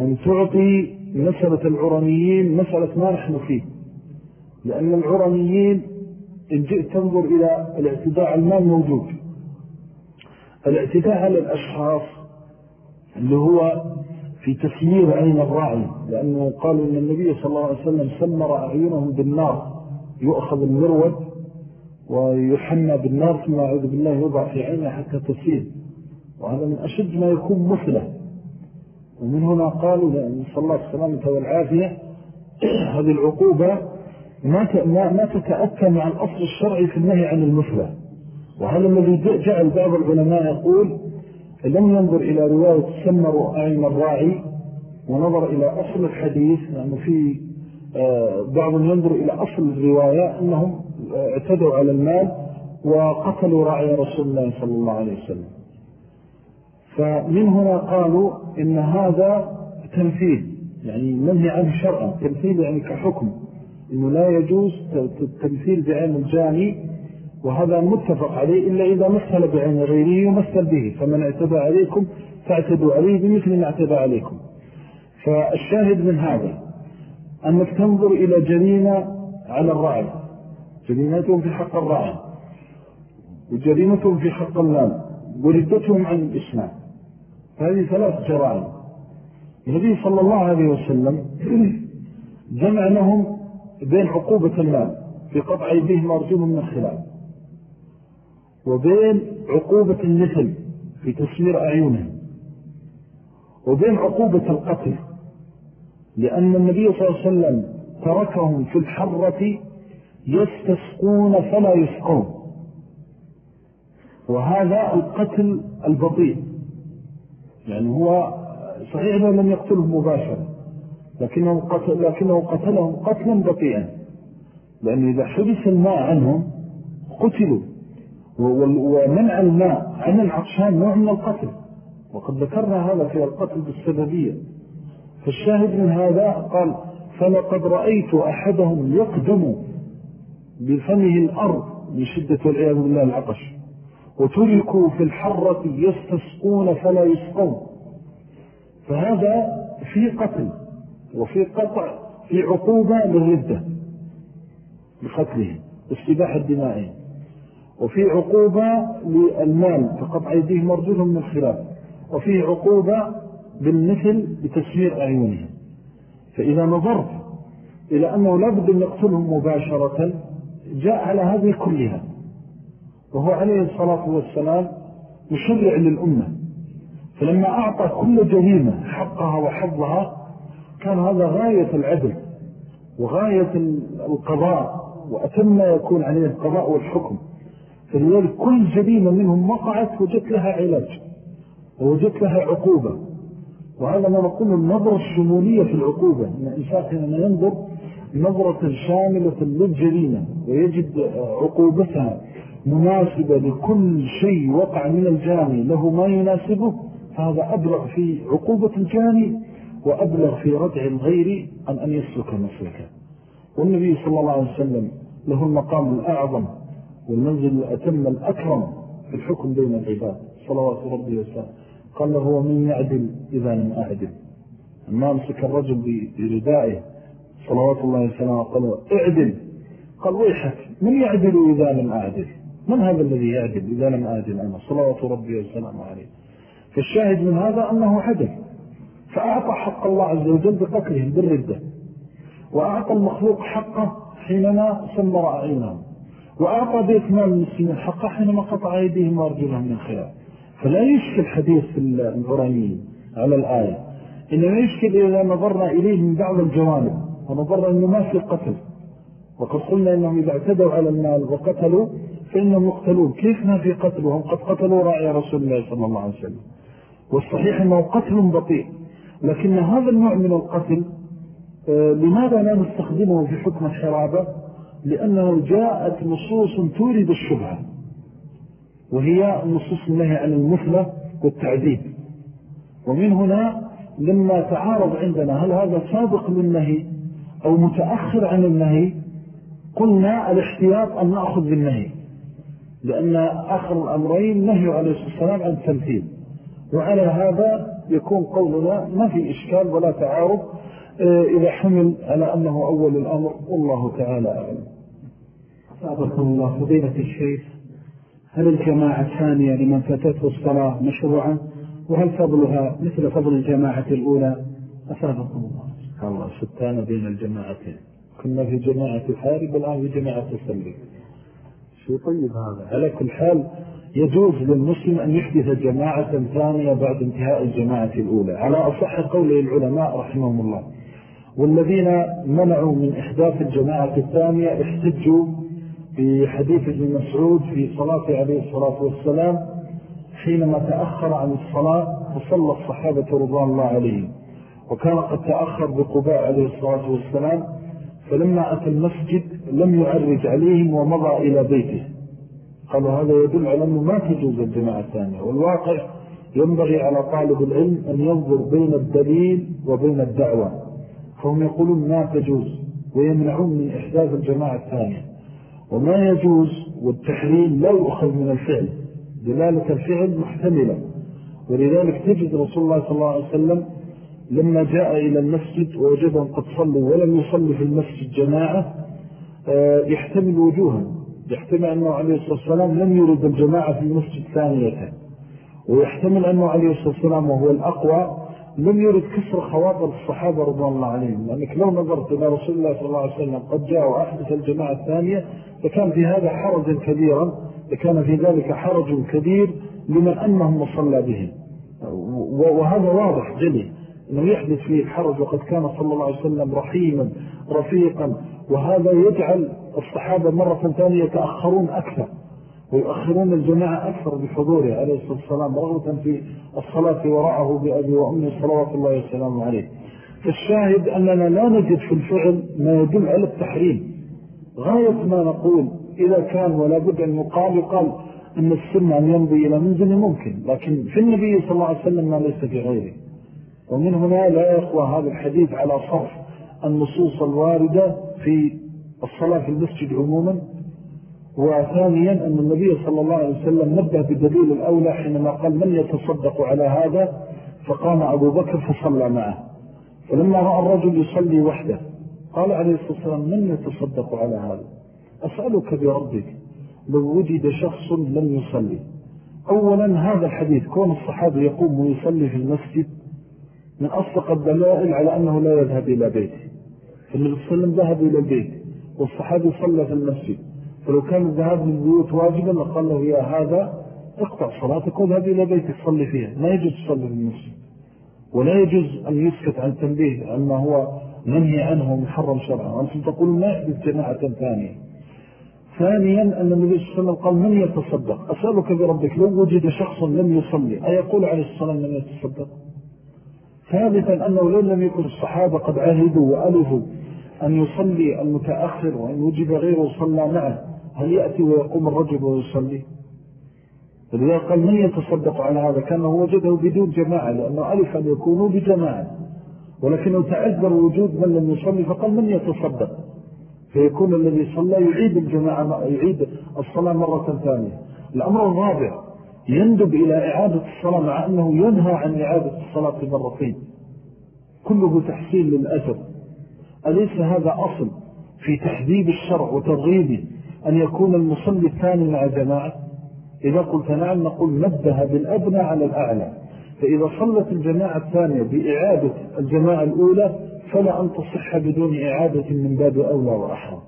أن تعطي مسألة العرانيين مسألة ما نحن فيه. لأن العرانيين إن جئت تنظر إلى الاعتداء على المال موجود. الاعتداء على الأشخاص اللي هو في تسمير عين الراعي لأنه قالوا أن النبي صلى الله عليه وسلم سمر أعينهم بالنار يؤخذ المرود ويحنى بالنار ثم أعوذ بالله يوضع في عينه حتى تسير. وهذا من أشد ما يكون مثله. ومن هنا قالوا صلى الله السلامة والعافية هذه العقوبة ما ما تتأكى مع الأصل الشرعي في النهي عن المثلة. وهذا الذي جعل بعض العلماء يقول لم ينظر إلى رواية سمر أعين الراعي ونظر إلى أصل الحديث لأنه في آه، بعض ينظر إلى أصل الرواية أنهم آه، اعتدوا على المال وقتلوا راعي رسول الله صلى الله عليه وسلم. فمن هنا قالوا إن هذا تنفيذ يعني منهي عنه شرعا. تنفيذ يعني كحكم إنه لا يجوز التمثيل بعين الجاني وهذا متفق عليه إلا إذا مثل بعين غيره يمثل به فمن اعتدى عليكم فاعتدوا عليه بمثل ما اعتدى عليكم. فالشاهد من هذا أنك تنظر إلى جريمة على الرعي. جريمتهم في حق الرعي وجريمتهم في حق المال وردتهم عن الإسلام. هذه ثلاث جرائم. النبي صلى الله عليه وسلم جمع لهم بين عقوبة المال في قطع أيديهم وأرجلهم من الخلاف. وبين عقوبة النسل في تسمير أعينهم وبين عقوبة القتل لأن النبي صلى الله عليه وسلم تركهم في الحرة يستسقون فلا يسقون. وهذا القتل البطيء يعني هو صحيح أنه لم يقتله مباشرة لكنه, قتل لكنه قتلهم قتلا بطيئا. لأن إذا حدث الماء عنهم قتلوا. ومنع الماء عن العطشان نوع من القتل. وقد ذكرنا هذا في القتل بالسببية. فالشاهد من هذا قال فلقد رأيت أحدهم يقدم بفمه الأرض من شدة والعياذ بالله العطش وتركوا في الحرة يستسقون فلا يسقون. فهذا في قتل وفي قطع في عقوبة للردة بقتلهم استباح الدمائهم وفي عقوبة للمال فقطع أيديهم ورجلهم من الخلاف. وفي عقوبة بالمثل بتسمير أعينهم. فإذا نظرت إلى أنه لابد أن يقتلهم مباشرة جاء على هذه كلها. وهو عليه الصلاة والسلام مشرع للأمة. فلما أعطى كل جريمة حقها وحظها كان هذا غاية العدل وغاية القضاء وأتم يكون عليه القضاء والحكم. فلذلك كل جريمة منهم وقعت وجدت لها علاج ووجدت لها عقوبة. وهذا ما نقول النظرة الشمولية في العقوبة. إن الإنسان حينما ينظر نظرة شاملة للجريمة ويجد عقوبتها مناسبة لكل شيء وقع من الجاني له ما يناسبه فهذا أبلغ في عقوبة الجاني وأبلغ في ردع الغير عن أن يسلك مسلكه. والنبي صلى الله عليه وسلم له المقام الأعظم. والمنزل الأتم الأكرم في الحكم بين العباد. صلوات ربي وسلم قال له هو من يعدل إذا لم أعدل. أما أمسك الرجل بردائه صلوات الله وسلم قال اعدل. قال ويحك من يعدل إذا لم أعدل؟ من هذا الذي يعدل إذا لم أعدل أنا؟ صلوات ربي وسلم عليه. فالشاهد من هذا أنه عدل. فأعطى حق الله عز وجل بقتلهم بالردة. وأعطى المخلوق حقه حينما سمر أعينهم وأعطى بإكمال المسلمين حقه حينما قطع أيديهم وأرجلهم من خلاف. فلا يشكل حديث الغرانيين على الآية. إنما يشكل إذا نظرنا إليه من بعض الجوانب ونظرنا أنه ما في قتل. وقد قلنا أنهم إذا اعتدوا على المال وقتلوا فإنهم يقتلون. كيف ما في قتل؟ وهم قد قتلوا رأي رسول الله صلى الله عليه وسلم. والصحيح أنه قتل بطيء. لكن هذا النوع من القتل آه، لماذا لا نستخدمه في حكم الحرابة لأنه جاءت نصوص تورد الشبهة وهي نصوص النهي عن المثلة والتعذيب. ومن هنا لما تعارض عندنا هل هذا سابق للنهي أو متأخر عن النهي قلنا الاحتياط أن نأخذ بالنهي لأن آخر الأمرين نهي عليه الصلاة والسلام عن التمثيل. وعلى هذا يكون قولنا ما في إشكال ولا تعارض آه، إذا حمل على أنه أول الأمر والله تعالى أعلم. أعطكم الله فضيلة الشيخ هل الجماعة الثانية لمن فتته الصلاة مشروعة؟ وهل فضلها مثل فضل الجماعة الأولى؟ أفادكم الله. الله ستان بين الجماعتين. كنا في جماعة الحارب الآن في جماعة السلي شو طيب هذا؟ على كل حال يجوز للمسلم أن يحدث جماعة ثانية بعد انتهاء الجماعة الأولى. على أصح قول العلماء رحمهم الله. والذين منعوا من إحداث الجماعة الثانية احتجوا بحديث ابن مسعود في صلاة عليه الصلاة والسلام حينما تأخر عن الصلاة وصلى الصحابة رضوان الله عليهم. وكان قد تأخر بقباء عليه الصلاة والسلام فلما أتى المسجد لم يعرج عليهم ومضى إلى بيته. قالوا هذا يدل على أنه ما تجوز الجماعة الثانية. والواقع ينبغي على طالب العلم أن ينظر بين الدليل وبين الدعوة. فهم يقولون ما تجوز ويمنعون من إحداث الجماعة الثانية. وما يجوز والتحريم لا يؤخذ من الفعل دلالة الفعل محتملة. ولذلك تجد رسول الله صلى الله عليه وسلم لما جاء إلى المسجد ووجدهم قد صلوا ولم يصلوا في المسجد جماعة آه، يحتمل وجوها. يحتمل أنه عليه الصلاة والسلام لم يرد الجماعة في المسجد ثانية. ويحتمل أنه عليه الصلاة والسلام وهو الأقوى لم يرد كسر خواطر الصحابة رضي الله عليهم. لأنك لو نظرت إلى رسول الله صلى الله عليه وسلم قد جاء وأحدث الجماعة الثانية لكان في هذا حرج كبيرا لكان في ذلك حرج كبير لمن أنهم وصلى بهم. وهذا واضح جلي. أنه يحدث فيه الحرج وقد كان صلى الله عليه وسلم رحيما رفيقا. وهذا يجعل الصحابة مرة ثانية يتأخرون أكثر. ويؤخرون الجماعة أكثر بحضوره عليه الصلاة والسلام رغبة في الصلاة وراءه بأبي وأمي صلوات الله والسلام عليه. فالشاهد أننا لا نجد في الفعل ما يدل على التحريم. غاية ما نقول إذا كان ولا بد أن يقال يقال أن السنة أن يمضي إلى منزل ممكن لكن في النبي صلى الله عليه وسلم ما ليس في غيره. ومن هنا لا يقوى هذا الحديث على صرف النصوص الواردة في الصلاة في المسجد عموما وثانيا أن النبي صلى الله عليه وسلم نبه بدليل الأولى حينما قال من يتصدق على هذا؟ فقام أبو بكر فصلى معه. فلما رأى الرجل يصلي وحده قال عليه الصلاة والسلام من يتصدق على هذا؟ أسألك بربك لو وجد شخص لم يصلي. أولا هذا الحديث كون الصحابي يقوم ويصلي في المسجد من أصدق الدلائل على أنه لا يذهب إلى بيته. فالنبي صلى الله عليه وسلم ذهب إلى البيت والصحابي صلى في المسجد. فلو كان الذهاب للبيوت واجبا لقال له يا هذا اقطع صلاتك وذهب إلى بيتك صلي فيها. ما يجوز تصلي المسجد. ولا يجوز أن يسكت عن تنبيه أنه هو منهي عنه محرم شرعا. وأنتم تقولون ما يحدث جماعة ثانية. ثانيا أن النبي صلى الله عليه وسلم قال من يتصدق؟ أسألك بربك لو وجد شخص لم يصلي أيقول عليه الصلاة من يتصدق؟ ثالثا أنه لو لم يكن الصحابة قد عهدوا وألفوا أن يصلي المتأخر وإن وجد غيره صلى معه. هل يأتي ويقوم الرجل ويصلي؟ فلذا قال من يتصدق على هذا؟ كان هو وجده بدون جماعة لأنه ألف أن يكونوا بجماعة. ولكنه تعذر وجود من لم يصلي فقال من يتصدق؟ فيكون الذي صلى يعيد الجماعة يعيد الصلاة مرة ثانية. الأمر الرابع يندب إلى إعادة الصلاة مع أنه ينهى عن إعادة الصلاة مرتين. كله تحسين للأثر أليس هذا أصل في تحديد الشرع وترغيبه؟ أن يكون المصلي الثاني مع جماعة. إذا قلت نعم نقول نبه بالأبنى على الأعلى. فإذا صلت الجماعة الثانية بإعادة الجماعة الأولى فلا أن تصح بدون إعادة من باب أولى وأحرى.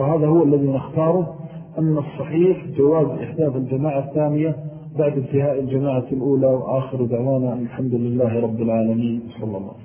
وهذا هو الذي نختاره أن الصحيح جواز إحداث الجماعة الثانية بعد انتهاء الجماعة الأولى وآخر دعوانا الحمد لله رب العالمين. صلى الله عليه وسلم.